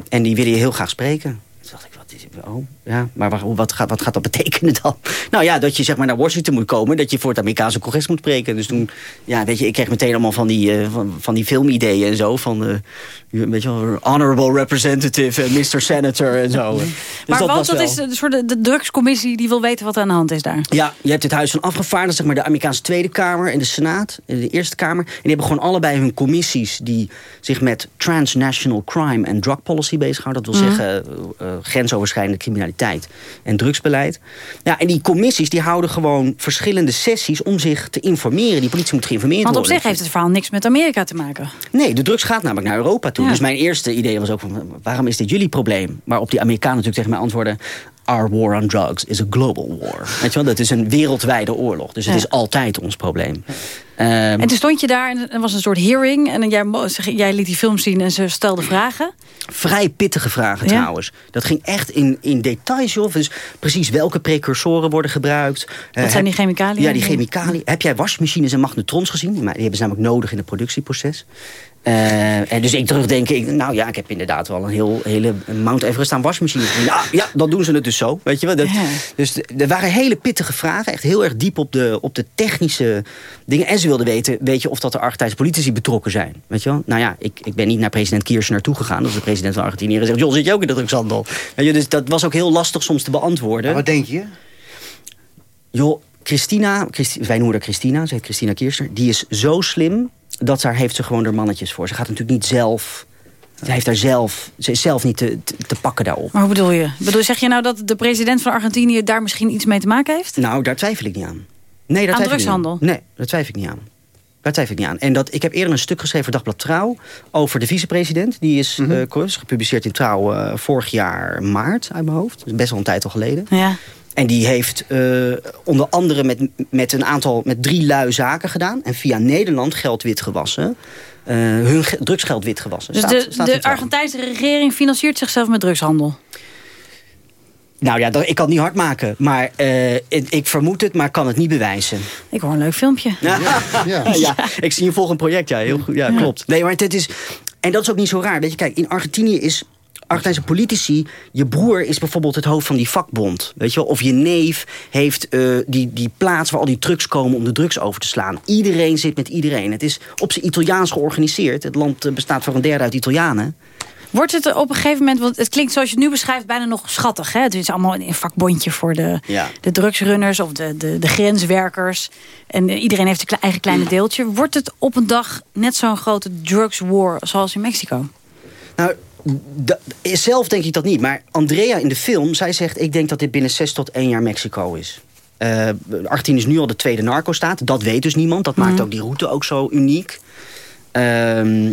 en die willen je heel graag spreken. Toen dacht ik, wat is? Oh, ja, maar wat, gaat, wat gaat dat betekenen dan? Nou ja, dat je zeg maar naar Washington moet komen. Dat je voor het Amerikaanse congres moet spreken. Dus toen, ja, weet je, ik kreeg meteen allemaal van die, uh, van, van die filmideeën en zo. Van, uh, weet je wel, honorable representative en Mr. Senator en zo. dus maar dat want dat is de, soort de drugscommissie die wil weten wat er aan de hand is daar. Ja, je hebt het Huis van Afgevaardigden, zeg maar de Amerikaanse Tweede Kamer en de Senaat, de Eerste Kamer. En die hebben gewoon allebei hun commissies die zich met transnational crime en drug policy bezighouden. Dat wil mhm. zeggen uh, grensoverschrijdende criminaliteit en drugsbeleid. Ja, en die commissies die houden gewoon verschillende sessies om zich te informeren. Die politie moet geïnformeerd worden. Want op zich heeft het verhaal niks met Amerika te maken. Nee, de drugs gaat namelijk naar Europa toe. Dus mijn eerste idee was ook van, waarom is dit jullie probleem? Waarop die Amerikanen natuurlijk tegen mij antwoorden... Our war on drugs is a global war. Weet je wel, dat is een wereldwijde oorlog. Dus het is altijd ons probleem. Um, en toen stond je daar en er was een soort hearing. En jij, jij liet die film zien en ze stelden vragen. Vrij pittige vragen trouwens. Dat ging echt in, in details. Joh. Dus precies welke precursoren worden gebruikt. Wat uh, zijn die chemicaliën? Ja, die chemicaliën. Heb jij wasmachines en magnetrons gezien? Die hebben ze namelijk nodig in het productieproces. Uh, en dus ik terugdenk, ik, nou ja, ik heb inderdaad wel een heel, hele Mount Everest aan wasmachines. Ja, ja, dan doen ze het dus zo, weet je wel. Dat, Dus er waren hele pittige vragen, echt heel erg diep op de, op de technische dingen. En ze wilden weten, weet je of dat de Argentijnse politici betrokken zijn? Weet je wel? Nou ja, ik, ik ben niet naar president Kirchner toegegaan. Dat is de president van Argentinië. En zegt, joh, zit je ook in de drugshandel? Weet je, dus dat was ook heel lastig soms te beantwoorden. wat denk je? Joh, Christina, Christi, wij noemen haar Christina, ze heet Christina Kirchner. Die is zo slim, dat daar heeft ze gewoon er mannetjes voor. Ze gaat natuurlijk niet zelf... Ze, heeft daar zelf, ze is zelf niet te, te, te pakken daarop. Maar hoe bedoel je? Bedoel, zeg je nou dat de president van Argentinië daar misschien iets mee te maken heeft? Nou, daar twijfel ik niet aan. Nee, daar Aan twijfel ik niet aan. drugshandel? Nee, daar twijfel ik niet aan. Daar twijfel ik niet aan. En dat, ik heb eerder een stuk geschreven voor Dagblad Trouw... over de vicepresident. Die is is gepubliceerd in Trouw eh, vorig jaar maart uit mijn hoofd. Dus best wel een tijd al geleden. Ja. En die heeft eh, onder andere met, met een aantal, met drie lui zaken gedaan. En via Nederland geld witgewassen. eh hun ge- drugsgeld witgewassen. Dus Staat- de, staat de. Argentijnse regering financiert zichzelf met drugshandel? Nou ja, dat, ik kan het niet hard maken. Maar eh, ik, ik vermoed het, maar kan het niet bewijzen. Ik hoor een leuk filmpje. Ja, ja. ik zie een volgend project. Ja, heel goed. Ja, klopt. Nee, maar het is... En dat is ook niet zo raar. Weet je, kijk, in Argentinië is... Argentijnse politici, je broer is bijvoorbeeld het hoofd van die vakbond. Weet je wel? Of je neef heeft eh, die, die plaats waar al die trucks komen om de drugs over te slaan. Iedereen zit met iedereen. Het is op zijn Italiaans georganiseerd. Het land eh, bestaat voor een derde uit Italianen. Wordt het op een gegeven moment, want het klinkt zoals je het nu beschrijft... bijna nog schattig, hè? Het is allemaal een vakbondje voor de, Ja. de drugsrunners... of de, de, de grenswerkers. En eh, iedereen heeft een eigen kleine deeltje. Wordt het op een dag net zo'n grote drugs war zoals in Mexico? Nou, zelf denk ik dat niet. Maar Andrea in de film, zij zegt... ik denk dat dit binnen zes tot één jaar Mexico is. Argentinië is nu al de tweede narco-staat. Dat weet dus niemand. Dat maakt Mhm. ook die route ook zo uniek. Ehm,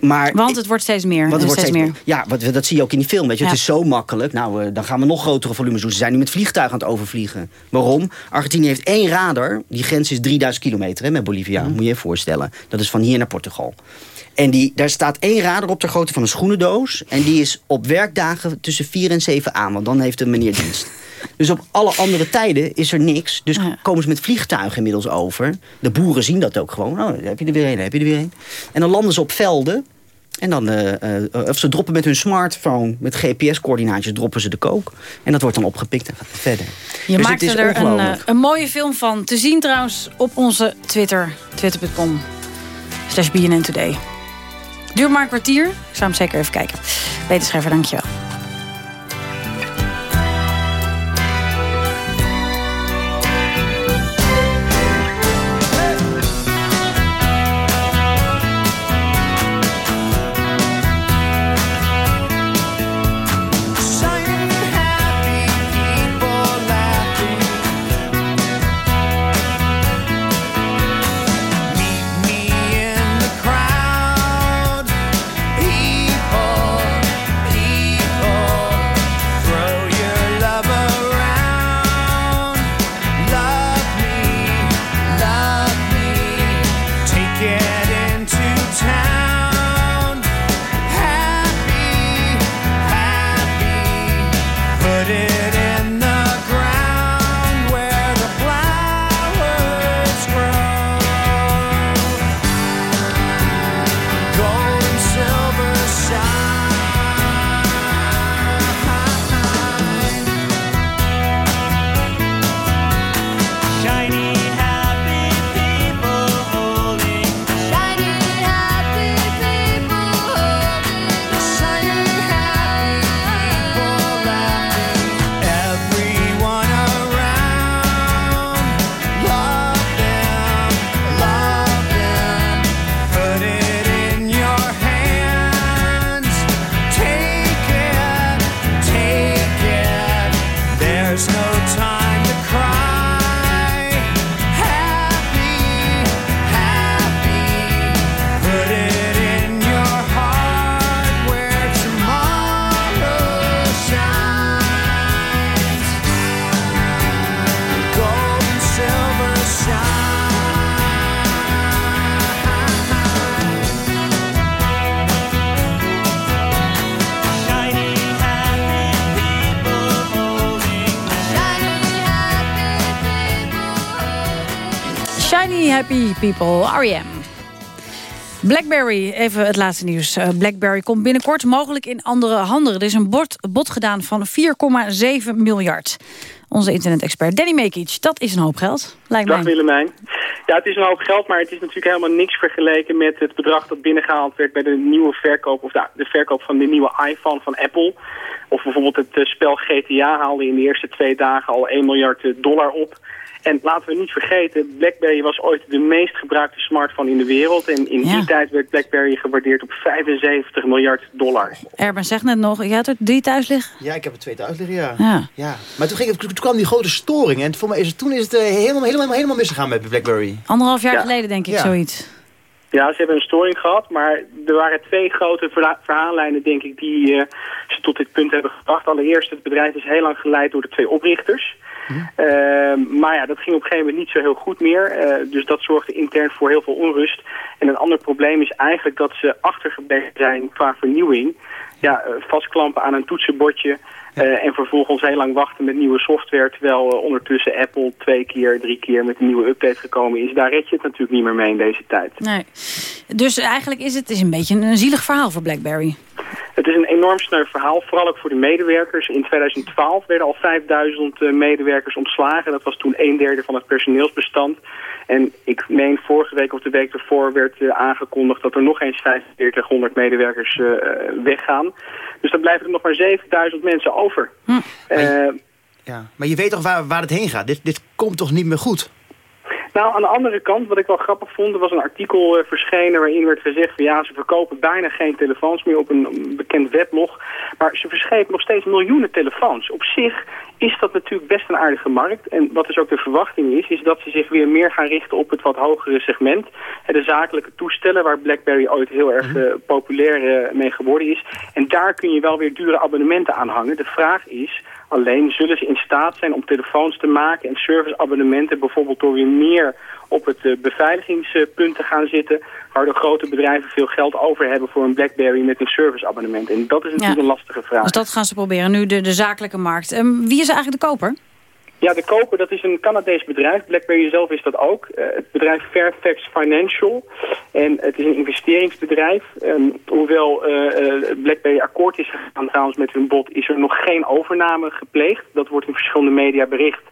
maar Want het wordt steeds meer. want het wordt steeds meer. Ja, wat, dat zie je ook in die film. Weet je. Het is zo makkelijk. Nou, eh, dan gaan we nog grotere volumes doen. Ze zijn nu met vliegtuigen aan het overvliegen. Waarom? Argentinië heeft één radar. Die grens is 3000 kilometer hè, met Bolivia. Moet je je voorstellen. Dat is van hier naar Portugal. En die, daar staat één radar op ter grootte van een schoenendoos. En die is op werkdagen tussen 4 en 7 aan. Want dan heeft de meneer dienst. Dus op alle andere tijden is er niks. Dus komen ze met vliegtuigen inmiddels over. De boeren zien dat ook gewoon. Oh, heb je er weer een, daar heb je er weer een. En dan landen ze op velden. En dan, eh, eh, of ze droppen met hun smartphone, met GPS-coördinaatjes, droppen ze de kook. En dat wordt dan opgepikt en gaat verder. Je dus is er een, eh, een mooie film van. Te zien trouwens op onze Twitter. Twitter.com slash BNN Today. Duurt maar een kwartier. Ik zou hem zeker even kijken. Wetenschrijver, dankjewel. People, R.E.M. Blackberry, even het laatste nieuws. Eh, Blackberry komt binnenkort mogelijk in andere handen. Er is een bod, bod gedaan van 4,7 miljard. onze internet-expert Danny Mekic. Dat is een hoop geld, lijkt Dag mij. Willemijn. Ja, het is een hoop geld, maar het is natuurlijk helemaal niks vergeleken met het bedrag dat binnengehaald werd bij de nieuwe verkoop, of de, de verkoop van de nieuwe iPhone van Apple. Of bijvoorbeeld het eh, spel GTA haalde in de eerste twee dagen al 1 miljard eh, dollar op. En laten we niet vergeten, BlackBerry was ooit de meest gebruikte smartphone in de wereld. En in die tijd werd BlackBerry gewaardeerd op 75 miljard dollar. Erben zegt net nog, je had er drie thuis liggen? Ja, ik heb er twee thuis liggen, ja. Ja. ja. Maar toen, ging het, toen kwam die grote storing. En voor mij is het, toen is het eh, helemaal, helemaal, helemaal misgegaan met BlackBerry. Anderhalf jaar Ja. geleden denk ik, Ja. zoiets. Ja, ze hebben een storing gehad, maar er waren twee grote verha- verhaallijnen, denk ik, die eh, ze tot dit punt hebben gebracht. Allereerst, het bedrijf is heel lang geleid door de twee oprichters. Eh, maar ja, dat ging op een gegeven moment niet zo heel goed meer. Eh, dus dat zorgde intern voor heel veel onrust. En een ander probleem is eigenlijk dat ze achtergebleven zijn qua vernieuwing. Ja, eh, vastklampen aan een toetsenbordje eh, en vervolgens heel lang wachten met nieuwe software. Terwijl ondertussen Apple twee keer, drie keer met een nieuwe update gekomen is. Daar red je het natuurlijk niet meer mee in deze tijd. Nee. Dus eigenlijk is het is een beetje een zielig verhaal voor BlackBerry. Het is een enorm sneu verhaal, vooral ook voor de medewerkers. In 2012 werden al 5000 eh, medewerkers ontslagen. Dat was toen een derde van het personeelsbestand. En ik meen vorige week of de week ervoor werd eh, aangekondigd dat er nog eens 4500 medewerkers eh, weggaan. Dus dan blijven er nog maar 7000 mensen over. Eh, Ja. Maar je weet toch waar, waar het heen gaat? Dit, dit komt toch niet meer goed? Nou, aan de andere kant, wat ik wel grappig vond, er was een artikel eh, verschenen waarin werd gezegd van ja, ze verkopen bijna geen telefoons meer op een bekend weblog. Maar ze verschepen nog steeds miljoenen telefoons. Op zich is dat natuurlijk best een aardige markt. En wat dus ook de verwachting is, is dat ze zich weer meer gaan richten op het wat hogere segment. De zakelijke toestellen, waar BlackBerry ooit heel erg eh, populair eh, mee geworden is. En daar kun je wel weer dure abonnementen aan hangen. De vraag is, Alleen zullen ze in staat zijn om telefoons te maken en serviceabonnementen bijvoorbeeld door weer meer op het eh, beveiligingspunt te gaan zitten, waardoor grote bedrijven veel geld over hebben voor een BlackBerry met een serviceabonnement. En dat is natuurlijk Ja. een lastige vraag. Dus dat gaan ze proberen. Nu de, de zakelijke markt. Ehm, wie is eigenlijk de koper? Ja, de koper, dat is een Canadees bedrijf. BlackBerry zelf is dat ook. Eh, het bedrijf Fairfax Financial. En het is een investeringsbedrijf. Ehm, hoewel eh, BlackBerry akkoord is gegaan trouwens met hun bod... is er nog geen overname gepleegd. Dat wordt in verschillende media bericht.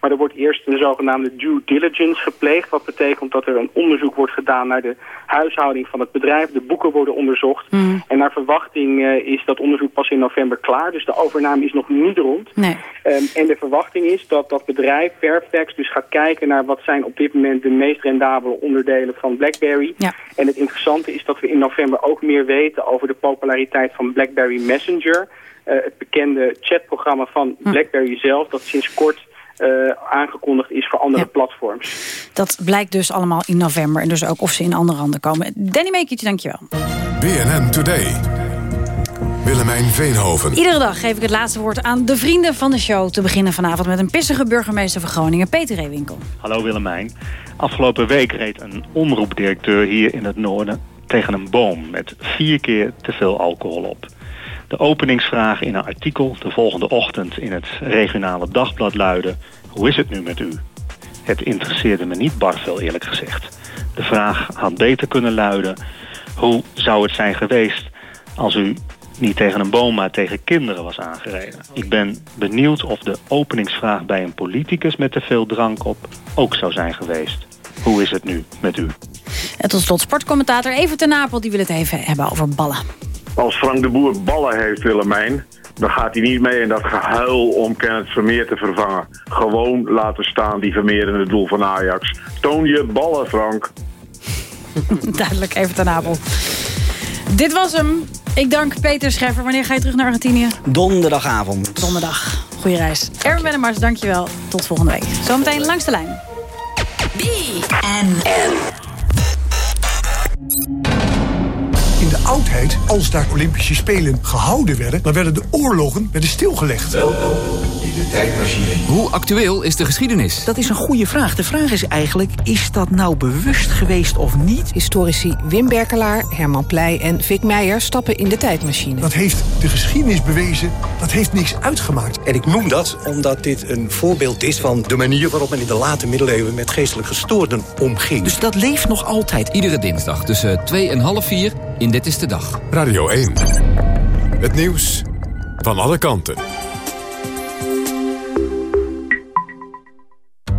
Maar er wordt eerst een zogenaamde due diligence gepleegd. Wat betekent dat er een onderzoek wordt gedaan naar de huishouding van het bedrijf. De boeken worden onderzocht. En naar verwachting eh, is dat onderzoek pas in november klaar. Dus de overname is nog niet rond. Nee. Ehm, en de verwachting is dat dat bedrijf, Fairfax, dus gaat kijken naar wat zijn op dit moment de meest rendabele onderdelen van BlackBerry. Ja. En het interessante is dat we in november ook meer weten over de populariteit van BlackBerry Messenger. eh, het bekende chatprogramma van BlackBerry zelf, dat sinds kort eh, aangekondigd is voor andere platforms. Dat blijkt dus allemaal in november. En dus ook of ze in andere handen komen. Danny Meekietje, dankjewel. BNN Today. Willemijn Veenhoven. Iedere dag geef ik het laatste woord aan de vrienden van de show. Te beginnen vanavond met een pissige burgemeester van Groningen, Peter Reewinkel. Hallo Willemijn. Afgelopen week reed een omroepdirecteur hier in het noorden tegen een boom met vier keer te veel alcohol op. De openingsvraag in een artikel de volgende ochtend in het regionale dagblad luidde... Hoe is het nu met u? Het interesseerde me niet bar veel eerlijk gezegd. De vraag had beter kunnen luiden... Hoe zou het zijn geweest als u niet tegen een boom, maar tegen kinderen was aangereden? Ik ben benieuwd of de openingsvraag bij een politicus met te veel drank op ook zou zijn geweest. Hoe is het nu met u? En tot slot sportcommentator Evert ten Napel. Die wil het even hebben over ballen. Als Frank de Boer ballen heeft, Willemijn, dan gaat hij niet mee in dat gehuil om Kenneth Vermeer te vervangen. Gewoon laten staan die Vermeer in het doel van Ajax. Toon je ballen, Frank. Duidelijk, Evert ten Napel. Dit was hem. Ik dank Peter Scheffer. Wanneer ga je terug naar Argentinië? Donderdagavond. Donderdag. Goeie reis. Erwin Wennemars, dankjewel. Tot volgende week. Zometeen langs de lijn. De oudheid, als daar Olympische Spelen gehouden werden... dan werden de oorlogen werden stilgelegd. Welkom in de tijdmachine. Hoe actueel is de geschiedenis? Dat is een goede vraag. De vraag is eigenlijk, is dat nou bewust geweest of niet? Historici Wim Berkelaar, Herman Pleij en Vic Meijer stappen in de tijdmachine. Dat heeft de geschiedenis bewezen, dat heeft niks uitgemaakt. En ik noem dat omdat dit een voorbeeld is van de manier waarop men in de late middeleeuwen met geestelijk gestoorden omging. Dus dat leeft nog altijd. Iedere dinsdag tussen 2 en half 4 in Dit is de Dag. Radio 1. Het nieuws van alle kanten.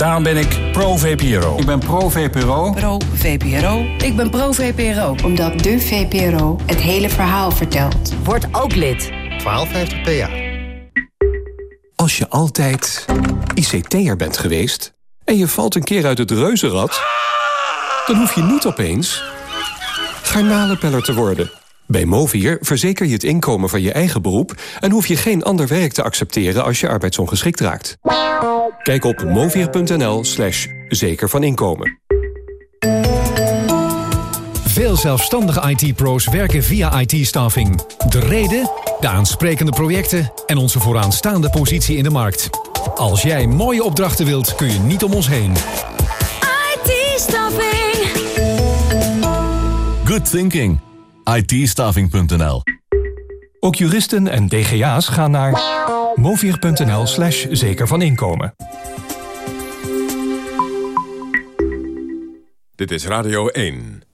Daarom ben ik pro-VPRO. Ik ben pro-VPRO. Pro-VPRO. Ik ben pro-VPRO. Omdat de VPRO het hele verhaal vertelt. Word ook lid. 1250 PA. Als je altijd ICT'er bent geweest... en je valt een keer uit het reuzenrad... dan hoef je niet opeens garnalenpeller te worden... Bij Movier verzeker je het inkomen van je eigen beroep... en hoef je geen ander werk te accepteren als je arbeidsongeschikt raakt. Kijk op movier.nl slash zeker van inkomen. Veel zelfstandige IT-pro's werken via IT-staffing. De reden, de aansprekende projecten en onze vooraanstaande positie in de markt. Als jij mooie opdrachten wilt, kun je niet om ons heen. IT-staffing. Good thinking itstaving.nl. Ook juristen en DGA's gaan naar movier.nl slash zeker van inkomen. Dit is Radio 1.